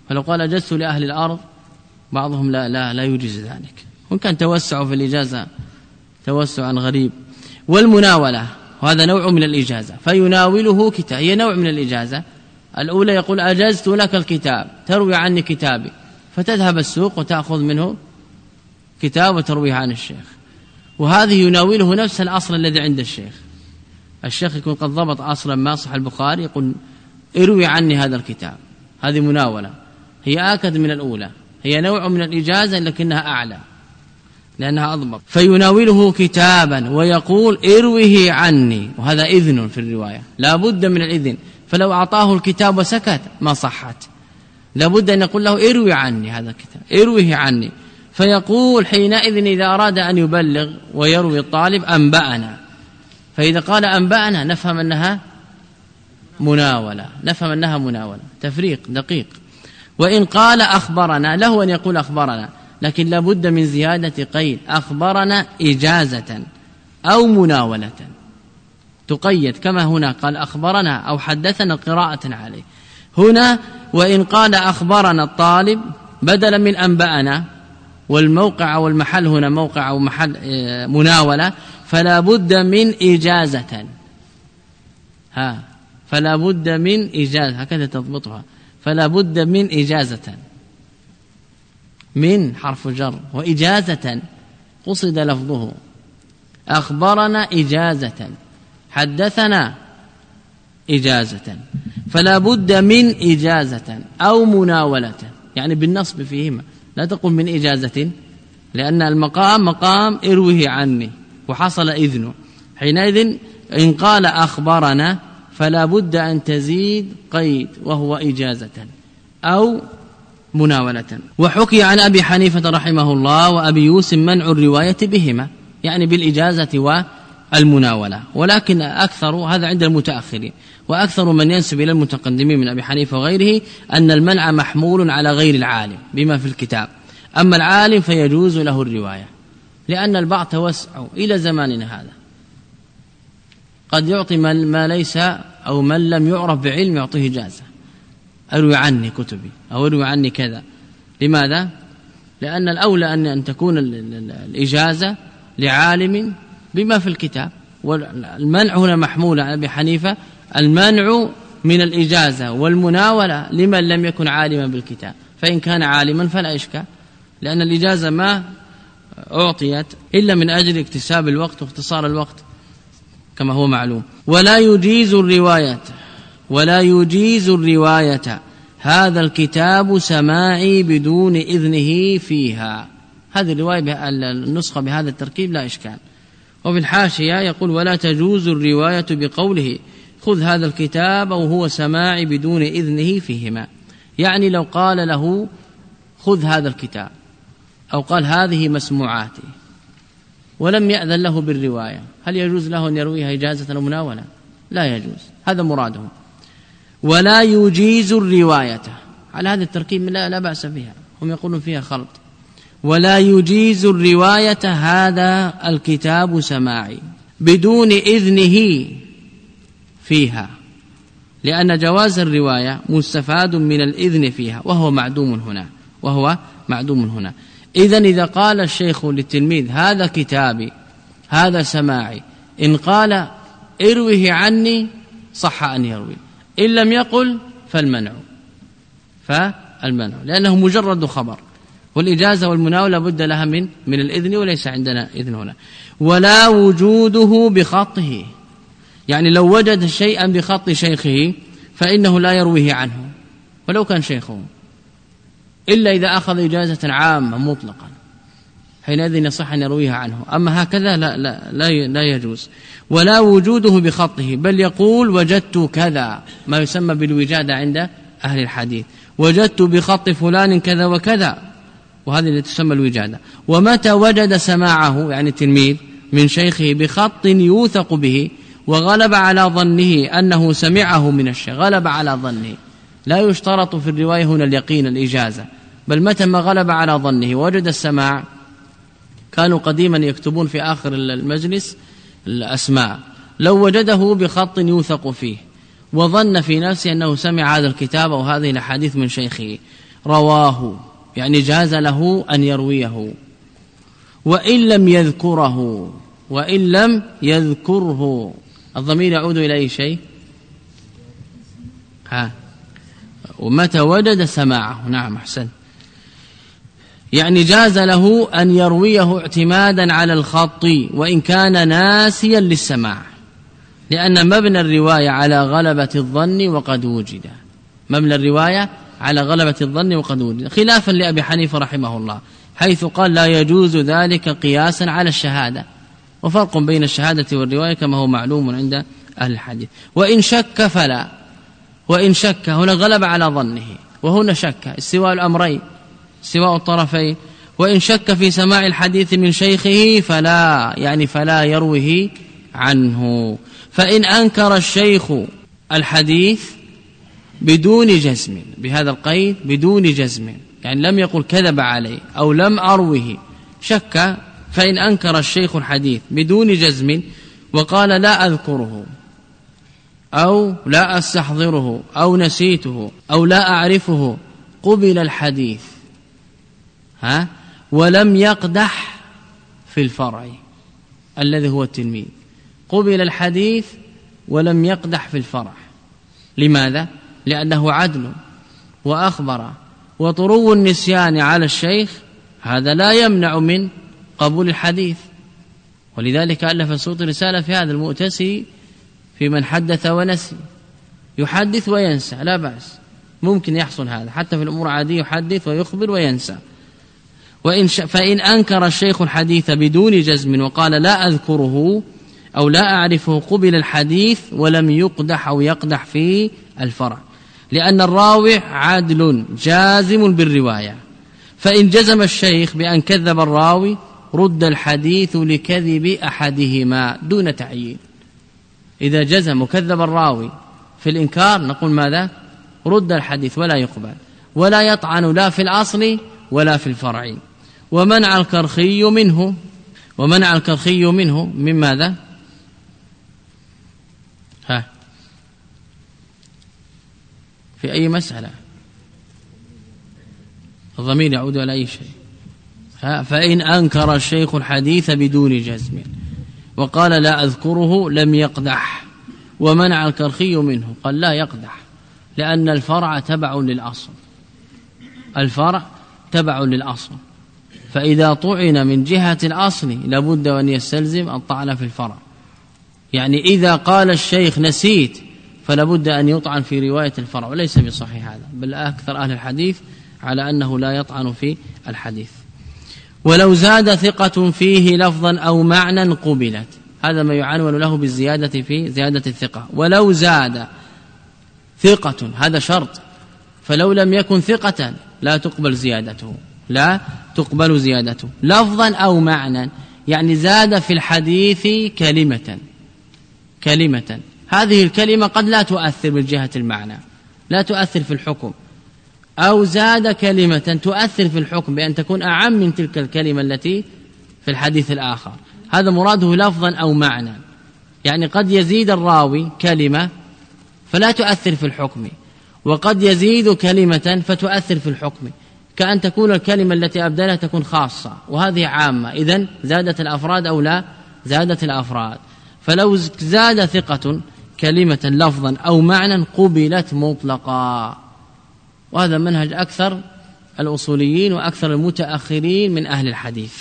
فلو قال أجزت لأهل الأرض بعضهم لا لا لا يجيز ذلك. وإن كان توسع في الإجازة توسعا غريب. والمناولة وهذا نوع من الإجازة. فيناوله كتاب هي نوع من الإجازة. الأولى يقول أجزت لك الكتاب تروي عني كتابي. فتذهب السوق وتأخذ منه كتاب وترويه عن الشيخ. وهذه يناوله نفس الأصل الذي عند الشيخ. الشيخ يكون قد ضبط أصلا ما صح البخاري يقول اروي عني هذا الكتاب. هذه مناولة. هي آكد من الأولى. هي نوع من الإجازة لكنها أعلى لأنها أضبط. فيناوله كتابا ويقول اروه عني. وهذا إذن في الرواية. لا بد من الإذن. فلو أعطاه الكتاب وسكت ما صحت. لابد أن يقول له اروي عني هذا الكتاب اروه عني. فيقول حينئذ إذا أراد أن يبلغ ويروي الطالب أنبأنا. فإذا قال أنبأنا نفهم أنها مناولة نفهم أنها مناولة. تفريق دقيق. وإن قال أخبرنا له أن يقول أخبرنا لكن لابد من زيادة قيد أخبرنا إجازة أو مناولة. تقيد كما هنا قال أخبرنا أو حدثنا قراءة عليه. هنا وإن قال أخبرنا الطالب بدلا من أنبأنا والموقع والمحل هنا موقع أو محل آه، مناولة فلا بد من إجازة. ها فلا بد من إجازة هكذا تضبطها. فلا بد من إجازة. من حرف جر وإجازة قصد لفظه. أخبرنا إجازة. حدثنا إجازة. فلا بد من إجازة أو مناولة. يعني بالنصب فيهما. لا تقول من إجازة لأن المقام مقام اروه عني وحصل إذنه. حينئذ إن قال أخبرنا فلا بد أن تزيد قيد وهو إجازة أو مناولة. وحكي عن أبي حنيفة رحمه الله وأبي يوسف منع الرواية بهما. يعني بالإجازة والمناولة ولكن أكثر هذا عند المتأخرين. وأكثر من ينسب إلى المتقدمين من أبي حنيفة وغيره أن المنع محمول على غير العالم بما في الكتاب. أما العالم فيجوز له الرواية. لأن البعض توسع إلى زماننا هذا. قد يعطي ما ليس أو من لم يعرف بعلم يعطيه جازة أروي عني كتبي أو أروي عني كذا. لماذا؟ لأن الأولى أن تكون الإجازة لعالم بما في الكتاب. والمنع هنا محمول على أبي حنيفة المنع من الإجازة والمناولة لمن لم يكن عالما بالكتاب. فإن كان عالما فلا إشكال لأن الإجازة ما أعطيت إلا من أجل اكتساب الوقت واختصار الوقت كما هو معلوم. ولا يجيز الرواية ولا يجيز الرواية هذا الكتاب سماعي بدون إذنه فيها. هذه الرواية النسخة بهذا التركيب لا إشكال. وفي الحاشية يقول ولا تجوز الرواية بقوله خذ هذا الكتاب أو هو سماعي بدون إذنه فيهما. يعني لو قال له خذ هذا الكتاب أو قال هذه مسموعاتي ولم يأذن له بالرواية هل يجوز له أن يرويها إجازة أو مناولة؟ لا يجوز هذا مراده ولا يجيز الرواية على هذا التركيب لا, بأس بها هم يقولون فيها خلط. ولا يجيز الرواية هذا الكتاب سماعي بدون إذنه فيها لأن جواز الرواية مستفاد من الإذن فيها وهو معدوم هنا وهو معدوم هنا. إذا إذا قال الشيخ للتلميذ هذا كتابي هذا سماعي. إن قال اروه عني صح أن يروي. إن لم يقل فالمنع فالمنع لأنه مجرد خبر. والإجازة والمناولة بد لها من من الإذن وليس عندنا إذن هنا. ولا وجوده بخطه. يعني لو وجد شيئا بخط شيخه فإنه لا يرويه عنه. ولو كان شيخه. إلا إذا أخذ إجازة عامة مطلقا. حينئذ يصح أن يرويها عنه. أما هكذا لا, لا, لا, لا يجوز. ولا وجوده بخطه. بل يقول وجدت كذا. ما يسمى بالوجادة عند أهل الحديث. وجدت بخط فلان كذا وكذا. وهذه التي تسمى الوجادة. ومتى وجد سماعه يعني التلميذ من شيخه بخط يوثق به وغلب على ظنه أنه سمعه من الشيخ. غلب على ظنه. لا يشترط في الرواية هنا اليقين الإجازة. بل متى ما غلب على ظنه وجد السماع كانوا قديما يكتبون في آخر المجلس الأسماء. لو وجده بخط يوثق فيه وظن في نفسه أنه سمع هذا الكتاب أو هذه الأحاديث من شيخه. رواه. يعني جاز له أن يرويه. وإن لم يذكره وإن لم يذكره. الضمير يعود إلى أي شيء؟ ها. ومتى وجد سماعه؟ نعم أحسن. يعني جاز له أن يرويه اعتمادا على الخط وإن كان ناسيا للسماع لأن مبنى الرواية على غلبة الظن وقد وجد. مبنى الرواية على غلبة الظن وقد وجد خلافا لأبي حنيفة رحمه الله حيث قال لا يجوز ذلك قياسا على الشهادة. وفرق بين الشهادة والرواية كما هو معلوم عند أهل الحديث. وإن شك فلا. وإن شك هنا غلب على ظنه. وهنا شك استواء الأمرين استواء الطرفين. وإن شك في سماع الحديث من شيخه فلا يعني فلا يروه عنه. فإن أنكر الشيخ الحديث بدون جزم بهذا القيد بدون جزم يعني لم يقل كذب عليه أو لم أروه. شك فإن أنكر الشيخ الحديث بدون جزم وقال لا أذكره أو لا أستحضره أو نسيته أو لا أعرفه قبل الحديث. ها؟ ولم يقدح في الفرع الذي هو التلميذ. قبل الحديث ولم يقدح في الفرع. لماذا؟ لأنه عدل وأخبر وطرو النسيان على الشيخ هذا لا يمنع من قبول الحديث. ولذلك ألف السوط رسالة في هذا المؤتسي في من حدث ونسي. يحدث وينسى لا بأس. ممكن يحصل هذا. حتى في الأمور عادية يحدث ويخبر وينسى. وإن فإن أنكر الشيخ الحديث بدون جزم وقال لا أذكره أو لا أعرفه قبل الحديث ولم يقدح أو يقدح في الفرع. لأن الراوي عادل جازم بالرواية. فإن جزم الشيخ بأن كذب الراوي رد الحديث لكذب أحدهما دون تعيين. إذا جزم وكذب الراوي في الإنكار نقول ماذا؟ رد الحديث ولا يقبل. ولا يطعن لا في الأصل ولا في الفرع. ومنع الكرخي منه ومنع الكرخي منه من ماذا؟ في أي مسألة. الضمير يعود على أي شيء. فإن أنكر الشيخ الحديث بدون جزم وقال لا أذكره لم يقدح ومنع الكرخي منه قال لا يقدح لأن الفرع تبع للأصل. الفرع تبع للأصل. فإذا طعن من جهة الأصل لابد أن يستلزم الطعن في الفرع. يعني إذا قال الشيخ نسيت فلابد أن يطعن في رواية الفرع وليس بصحيح هذا بل أكثر أهل الحديث على أنه لا يطعن في الحديث. ولو زاد ثقة فيه لفظا أو معنى قبلت هذا ما يعنون له بالزيادة في زيادة الثقة. ولو زاد ثقة هذا شرط فلو لم يكن ثقة لا تقبل زيادته لا تقبل زيادته. لفظا أو معنى يعني زاد في الحديث كلمة كلمة. هذه الكلمة قد لا تؤثر من جهة المعنى لا تؤثر في الحكم. أو زاد كلمة تؤثر في الحكم بأن تكون أعم من تلك الكلمة التي في الحديث الآخر. هذا مراده لفظا أو معنى. يعني قد يزيد الراوي كلمة فلا تؤثر في الحكم وقد يزيد كلمة فتؤثر في الحكم. كأن تكون الكلمة التي أبدلها تكون خاصة وهذه عامة. إذا زادت الأفراد أو لا؟ زادت الأفراد. فلو زاد ثقة كلمة لفظا أو معنى قبلت مطلقا. وهذا منهج أكثر الأصوليين وأكثر المتأخرين من أهل الحديث.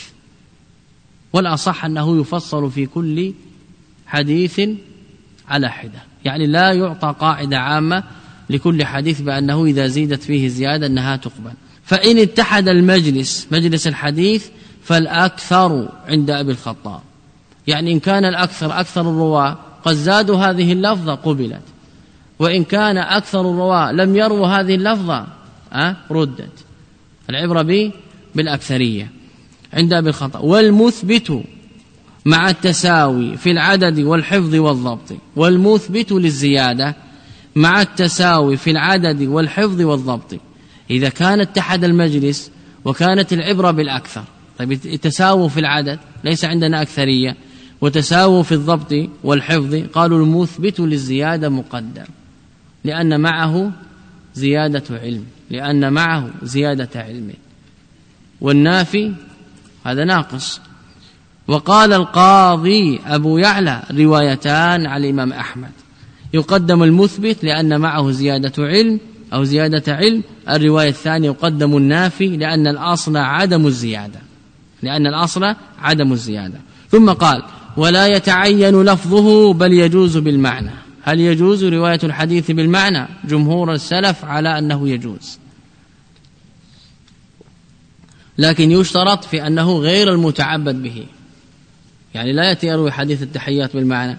والأصح أنه يفصل في كل حديث على حدة. يعني لا يعطى قاعدة عامة لكل حديث بأنه إذا زيدت فيه زيادة أنها تقبل. فإن اتحد المجلس مجلس الحديث فالأكثر عند أبي الخطاب. يعني إن كان الأكثر أكثر الرواة. قد زادوا هذه اللفظة قبلت. وإن كان أكثر الرواة لم يروا هذه اللفظة أه ردت. العبرة به بالأكثرية. عند أبي الخطأ. والمثبت مع التساوي في العدد والحفظ والضبط. والمثبت للزيادة مع التساوي في العدد والحفظ والضبط. إذا كان اتحد المجلس وكانت العبرة بالأكثر. طيب التساوي في العدد ليس عندنا أكثرية. وتساووا في الضبط والحفظ قالوا المثبت للزيادة مقدم لأن معه زيادة علم لأن معه زيادة علم. والنافي هذا ناقص. وقال القاضي أبو يعلى روايتان على الإمام أحمد. يقدم المثبت لأن معه زيادة علم أو زيادة علم. الرواية الثانية يقدم النافي لأن الأصل عدم الزيادة لأن الأصل عدم الزيادة. ثم قال ولا يتعين لفظه بل يجوز بالمعنى. هل يجوز رواية الحديث بالمعنى؟ جمهور السلف على أنه يجوز. لكن يشترط في أنه غير المتعبد به. يعني لا يأتي يروي حديث التحيات بالمعنى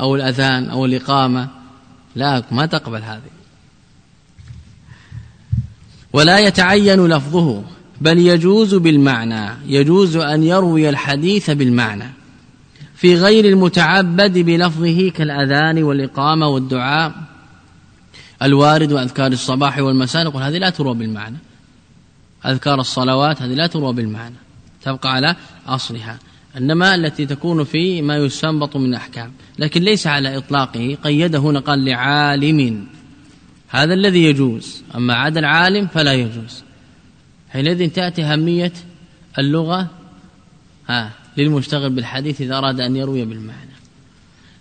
أو الأذان أو الإقامة. لا ما تقبل هذه. ولا يتعين لفظه بل يجوز بالمعنى. يجوز أن يروي الحديث بالمعنى. في غير المتعبد بلفظه كالأذان والإقامة والدعاء الوارد وأذكار الصباح والمساء. نقول هذه لا تروى بالمعنى. أذكار الصلوات هذه لا تروى بالمعنى. تبقى على أصلها. إنما التي تكون في ما يستنبط من أحكام. لكن ليس على إطلاقه. قيده هنا قال لعالم. هذا الذي يجوز. أما عدا العالم فلا يجوز. حينئذ تأتي أهمية اللغة. ها. للمشتغل بالحديث إذا أراد أن يروي بالمعنى.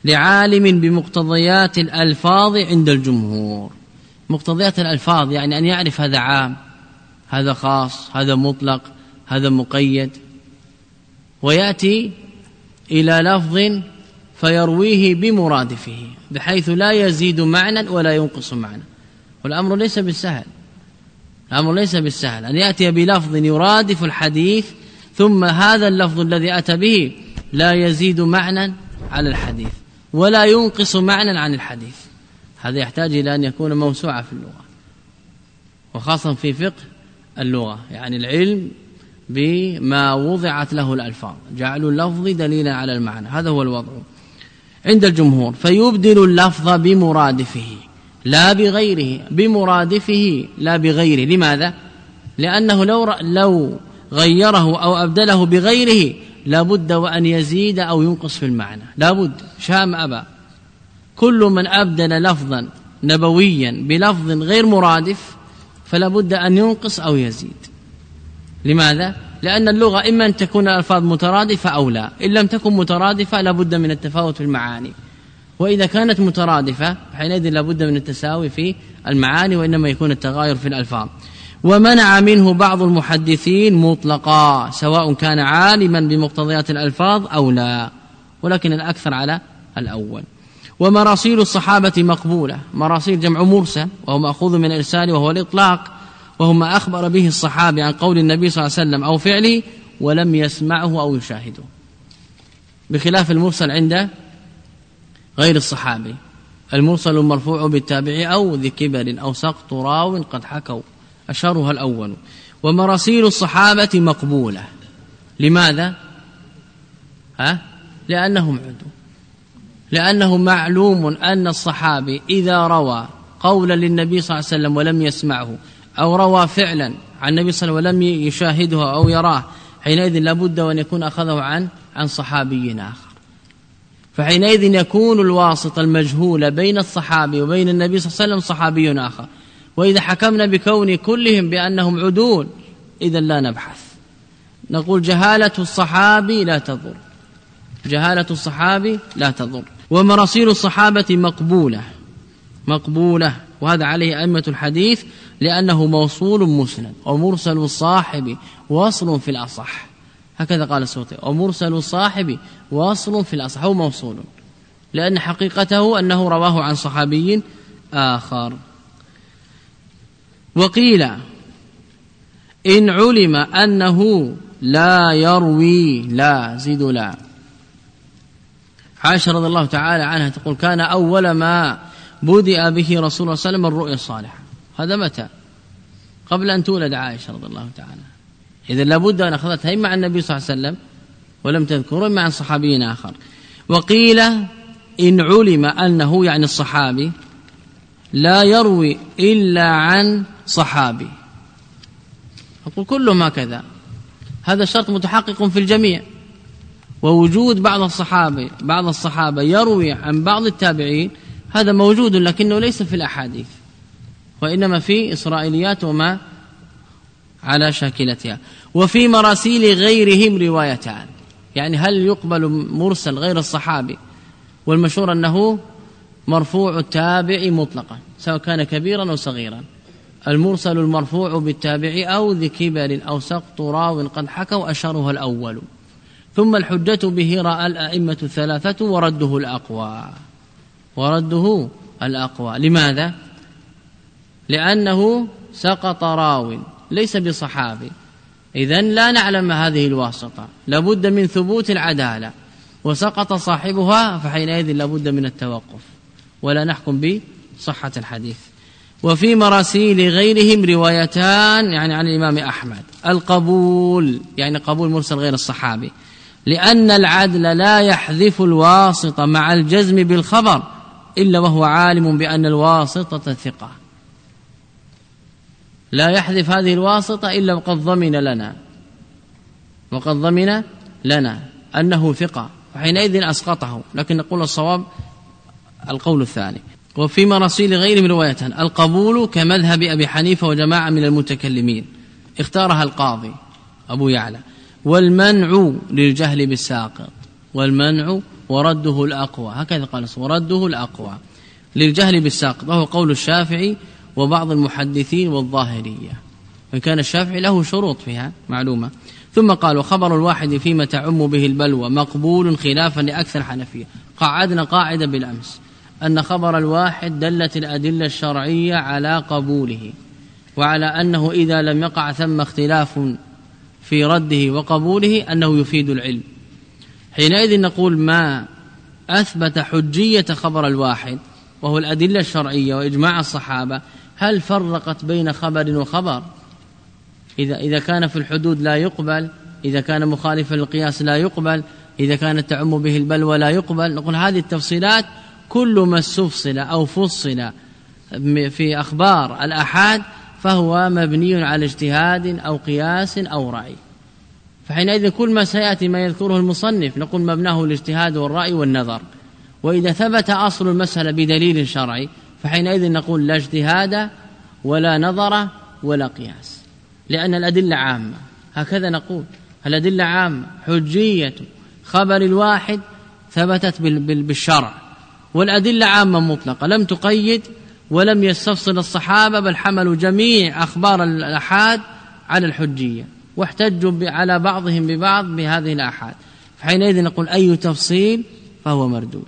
لعالم بمقتضيات الألفاظ عند الجمهور. مقتضيات الألفاظ يعني أن يعرف هذا عام هذا خاص هذا مطلق هذا مقيد. ويأتي إلى لفظ فيرويه بمرادفه بحيث لا يزيد معنى ولا ينقص معنى. والأمر ليس بالسهل. الأمر ليس بالسهل. أن يأتي بلفظ يرادف الحديث ثم هذا اللفظ الذي أتى به لا يزيد معنى على الحديث ولا ينقص معنى عن الحديث. هذا يحتاج إلى أن يكون موسوعة في اللغة وخاصة في فقه اللغة يعني العلم بما وضعت له الألفاظ جعل اللفظ دليلا على المعنى هذا هو الوضع عند الجمهور. فيبدل اللفظ بمرادفه لا بغيره بمرادفه لا بغيره لماذا؟ لأنه لو لو غيره أو أبدله بغيره لابد وأن يزيد أو ينقص في المعنى. لابد شام أبا. كل من أبدل لفظا نبويا بلفظ غير مرادف فلا بد أن ينقص أو يزيد. لماذا؟ لأن اللغة إما أن تكون الألفاظ مترادفة أو لا. إن لم تكن مترادفة لابد من التفاوت في المعاني. وإذا كانت مترادفة حينئذ لابد من التساوي في المعاني وإنما يكون التغاير في الألفاظ. ومنع منه بعض المحدثين مطلقا سواء كان عالما بمقتضيات الألفاظ أو لا ولكن الأكثر على الأول. ومراسيل الصحابة مقبولة مراسيل جمع مرسل وهو مأخوذ من الإرسال وهو الإطلاق وهو ما أخبر به الصحابي عن قول النبي صلى الله عليه وسلم أو فعله ولم يسمعه أو يشاهده. بخلاف المرسل عند غير الصحابي المرسل المرفوع بالتابع أو ذي كبر أو سقط راو قد حكوا. أشهرها الأول. ومراسيل الصحابة مقبولة. لماذا؟ ها؟ لأنهم عدوا لأنه معلوم أن الصحابي إذا روى قولا للنبي صلى الله عليه وسلم ولم يسمعه أو روى فعلا عن النبي صلى الله عليه وسلم ولم يشاهده أو يراه حينئذ لابد وأن يكون أخذه عن عن صحابي آخر. فحينئذ يكون الواسط المجهول بين الصحابي وبين النبي صلى الله عليه وسلم صحابي آخر. وإذا حكمنا بكون كلهم بأنهم عدول إذا لا نبحث. نقول جهالة الصحابي لا تضر. جهالة الصحابي لا تضر. ومراسيل الصحابة مقبولة مقبولة. وهذا عليه أئمة الحديث لأنه موصول مسند ومرسل الصاحب وصل في الأصح. هكذا قال السوطي ومرسل الصاحب وصل في الأصح هو موصول. لأن حقيقته أنه رواه عن صحابي آخر. وقيل إن علم أنه لا يروي لا زيد لا. عائشة رضي الله تعالى عنها تقول كان أول ما بدأ به رسول الله صلى الله عليه وسلم الرؤيا الصالحة. هذا متى؟ قبل أن تولد عائشة رضي الله تعالى. إذا لابد أن أخذتها إما عن النبي صلى الله عليه وسلم ولم تذكر إما عن صحابي آخر. وقيل إن علم أنه يعني الصحابي لا يروي إلا عن صحابي. أقول كلهم هكذا. هذا شرط متحقق في الجميع. ووجود بعض الصحابة بعض الصحابة يروي عن بعض التابعين هذا موجود لكنه ليس في الأحاديث. وإنما في إسرائيليات وما على شاكلتها. وفي مراسيل غيرهم روايتان. يعني هل يقبل مرسل غير الصحابي؟ والمشهور أنه مرفوع التابع مطلقا سواء كان كبيرا أو صغيرا. المرسل المرفوع بالتابع أو ذي كبر أو سقط راو قد حكوا أشره الأول. ثم الحجة به رأى الأئمة الثلاثة ورده الأقوى. ورده الأقوى. لماذا؟ لأنه سقط راو ليس بصحابي. إذا لا نعلم هذه الواسطة. لابد من ثبوت العدالة. وسقط صاحبها فحينئذ لابد من التوقف. ولا نحكم بصحة الحديث. وفي مراسيل غيرهم روايتان يعني عن الإمام أحمد. القبول يعني قبول مرسل غير الصحابي. لأن العدل لا يحذف الواسطة مع الجزم بالخبر إلا وهو عالم بأن الواسطة ثقة. لا يحذف هذه الواسطة إلا وقد ضمن لنا. وقد ضمن لنا أنه ثقة وحينئذ أسقطه. لكن نقول الصواب القول الثاني. وفي مراسيل غير من رواية القبول كمذهب أبي حنيفة وجماعة من المتكلمين. اختارها القاضي أبو يعلى. والمنع للجهل بالساقط والمنع ورده الأقوى. هكذا قال ورده الأقوى. للجهل بالساقط وهو قول الشافعي وبعض المحدثين والظاهرية. وإن كان الشافعي له شروط فيها معلومة. ثم قال وخبر الواحد فيما تعم به البلوى مقبول خلافا لأكثر حنفية. قعدنا قاعدة بالأمس. أن خبر الواحد دلت الأدلة الشرعية على قبوله وعلى أنه إذا لم يقع ثم اختلاف في رده وقبوله أنه يفيد العلم. حينئذ نقول ما أثبت حجية خبر الواحد وهو الأدلة الشرعية وإجماع الصحابة هل فرقت بين خبر وخبر؟ إذا إذا كان في الحدود لا يقبل إذا كان مخالفا للقياس لا يقبل إذا كانت تعم به البلوى لا يقبل نقول هذه التفصيلات كل ما استفصل أو فصل في أخبار الأحاد فهو مبني على اجتهاد أو قياس أو رأي. فحينئذ كل ما سيأتي ما يذكره المصنف نقول مبناه الاجتهاد والرأي والنظر. وإذا ثبت أصل المسألة بدليل شرعي فحينئذ نقول لا اجتهاد ولا نظر ولا قياس. لأن الأدلة عامة. هكذا نقول الأدلة عامة. حجية خبر الواحد ثبتت بالشرع. والأدلة عامة مطلقة. لم تقيد ولم يستفصل الصحابة بل حملوا جميع أخبار الأحاد على الحجية واحتجوا على بعضهم ببعض بهذه الآحاد. فحينئذ نقول أي تفصيل فهو مردود.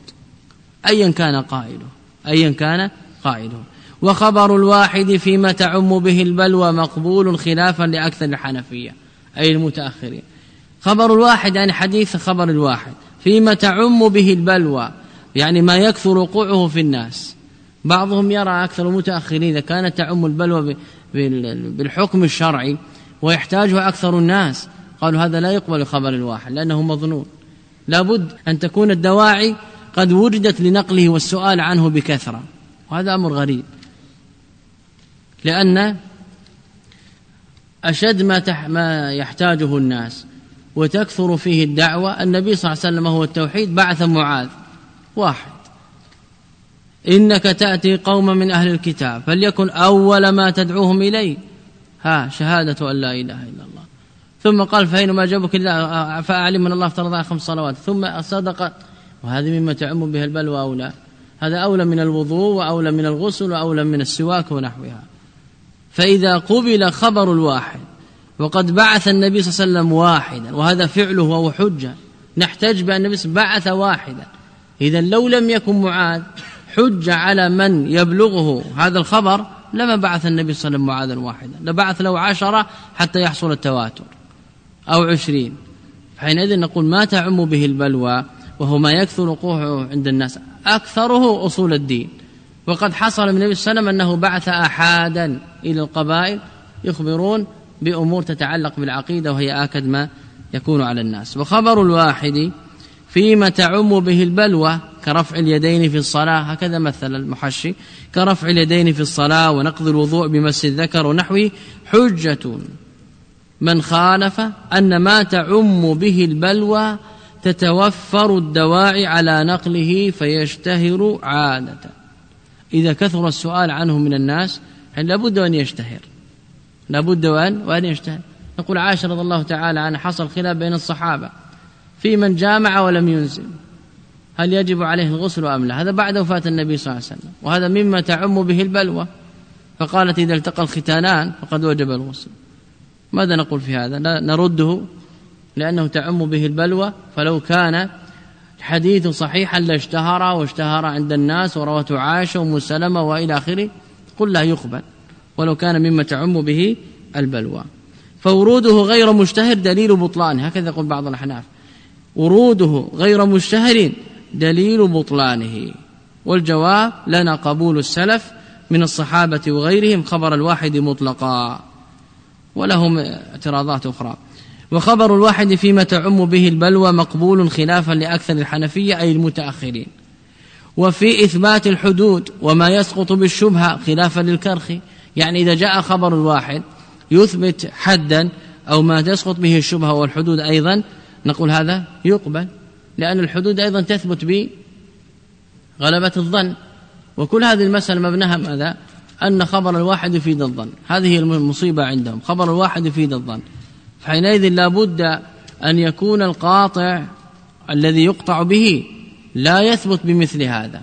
أيا كان قائله أيا كان قائله. وخبر الواحد فيما تعم به البلوى مقبول خلافا لأكثر الحنفية أي المتأخرين. خبر الواحد يعني حديث خبر الواحد. فيما تعم به البلوى يعني ما يكثر وقوعه في الناس. بعضهم يرى أكثر المتأخرين إذا كانت تعم البلوى بالحكم الشرعي ويحتاجه أكثر الناس. قالوا هذا لا يقبل خبر الواحد لأنه مظنون. لابد أن تكون الدواعي قد وجدت لنقله والسؤال عنه بكثرة. وهذا أمر غريب. لأن أشد ما, ما يحتاجه الناس وتكثر فيه الدعوة النبي صلى الله عليه وسلم هو التوحيد بعث معاذ. واحد. إنك تأتي قوما من أهل الكتاب فليكن أول ما تدعوهم إليه. ها شهادة أن لا إله إلا الله. ثم قال فإن ما جابك الله فأعلم من الله افترض خمس صلوات. ثم صدق. وهذه مما تعم بها البلوى أولى هذا أولى من الوضوء وأولى من الغسل وأولى من السواك ونحوها. فإذا قبل خبر الواحد وقد بعث النبي صلى الله عليه وسلم واحدا وهذا فعله وهو حجة نحتج بأن النبي بعث واحدا. إذا لو لم يكن معاذ حج على من يبلغه هذا الخبر لما بعث النبي صلى الله عليه وسلم معاذا واحدا. لبعث له عشرة حتى يحصل التواتر أو عشرين. حينئذ نقول ما تعم به البلوى وهو ما يكثر وقوعه عند الناس. أكثره أصول الدين. وقد حصل من النبي صلى الله عليه وسلم أنه بعث أحادا إلى القبائل يخبرون بأمور تتعلق بالعقيدة وهي آكد ما يكون على الناس. وخبر الواحد فيما تعم به البلوى كرفع اليدين في الصلاة. هكذا مثل المحشي. كرفع اليدين في الصلاة ونقض الوضوء بمس الذكر ونحوه. حجة من خالف أن ما تعم به البلوى تتوفر الدواعي على نقله فيشتهر عادة. إذا كثر السؤال عنه من الناس لابد أن يشتهر؟ لابد أن وأن يشتهر. نقول عائشة رضي الله تعالى عنها حصل خلاف بين الصحابة. في من جامع ولم ينزل. هل يجب عليه الغسل أم لا؟ هذا بعد وفاة النبي صلى الله عليه وسلم. وهذا مما تعم به البلوى. فقالت إذا التقى الختانان فقد وجب الغسل. ماذا نقول في هذا؟ نرده لأنه تعم به البلوى. فلو كان حديث صحيحا لاشتهر واشتهر عند الناس وروته عائشة وأم سلمة وإلى آخره قل لا يقبل. ولو كان مما تعم به البلوى. فوروده غير مشتهر دليل بطلانه هكذا يقول بعض الأحناف. وروده غير مشتهر دليل بطلانه. والجواب لنا قبول السلف من الصحابة وغيرهم خبر الواحد مطلقا. ولهم اعتراضات أخرى. وخبر الواحد فيما تعم به البلوى مقبول خلافا لأكثر الحنفية أي المتأخرين. وفي إثبات الحدود وما يسقط بالشبهة خلافا للكرخ. يعني إذا جاء خبر الواحد يثبت حدا أو ما تسقط به الشبهة والحدود أيضا نقول هذا يقبل لأن الحدود أيضا تثبت بغلبة الظن. وكل هذه المسألة مبناها ماذا؟ أن خبر الواحد يفيد الظن. هذه المصيبة عندهم خبر الواحد يفيد الظن. فحينئذ لابد أن يكون القاطع الذي يقطع به لا يثبت بمثل هذا.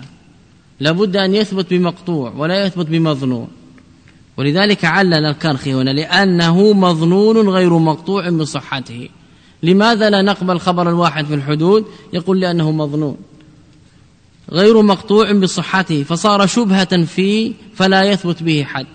لابد أن يثبت بمقطوع ولا يثبت بمظنون. ولذلك علل الكرخي هنا لأنه مظنون غير مقطوع بصحته. لماذا لا نقبل خبر الواحد في الحدود؟ يقول لأنه مظنون. غير مقطوع بصحته فصار شبهة فيه فلا يثبت به حد.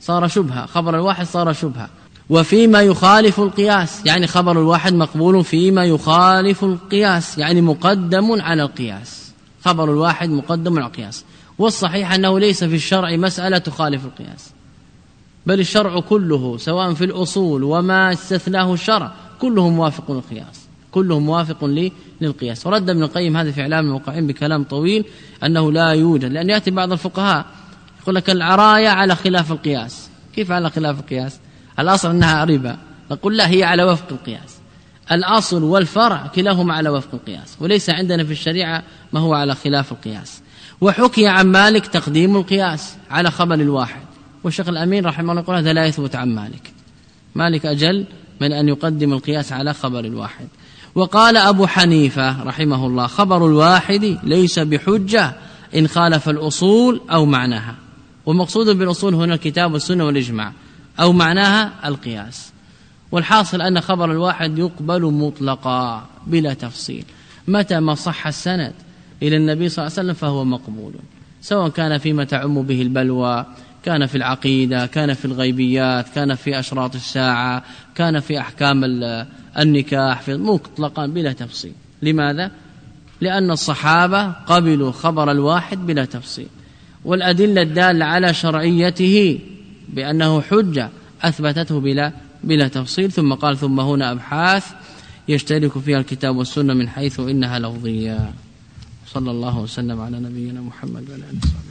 صار شبهة خبر الواحد صار شبهة. وفيما يخالف القياس يعني خبر الواحد مقبول فيما يخالف القياس يعني مقدم على القياس. خبر الواحد مقدم على القياس. والصحيح أنه ليس في الشرع مسألة تخالف القياس. بل الشرع كله سواء في الأصول وما استثناه الشرع. كله موافق للقياس كله موافق للقياس. ورد ابن القيم هذا في إعلام الموقعين بكلام طويل أنه لا يوجد لأن يأتي بعض الفقهاء يقول لك العرايه على خلاف القياس. كيف على خلاف القياس؟ الأصل أنها ربا. نقول لا هي على وفق القياس. الأصل والفرع كلاهما على وفق القياس وليس عندنا في الشريعة ما هو على خلاف القياس. وحكي عن مالك تقديم القياس على خبر الواحد. والشيخ الأمين رحمه الله يقول هذا لا يثبت عن مالك. مالك أجل من أن يقدم القياس على خبر الواحد. وقال أبو حنيفة رحمه الله خبر الواحد ليس بحجة إن خالف الأصول أو معناها. والمقصود بالأصول هنا الكتاب والسنة والإجماع أو معناها القياس. والحاصل أن خبر الواحد يقبل مطلقا بلا تفصيل. متى ما صح السند إلى النبي صلى الله عليه وسلم فهو مقبول سواء كان فيما تعم به البلوى كان في العقيدة كان في الغيبيات كان في أشراط الساعة كان في أحكام النكاح في مطلقا بلا تفصيل. لماذا؟ لأن الصحابة قبلوا خبر الواحد بلا تفصيل. والأدلة الدالة على شرعيته بأنه حجة أثبتته بلا بلا تفصيل. ثم قال ثم هنا أبحاث يشترك فيها الكتاب والسنة من حيث إنها لفظية. صلى الله وسلم على نبينا محمد وعلى آله وصحبه.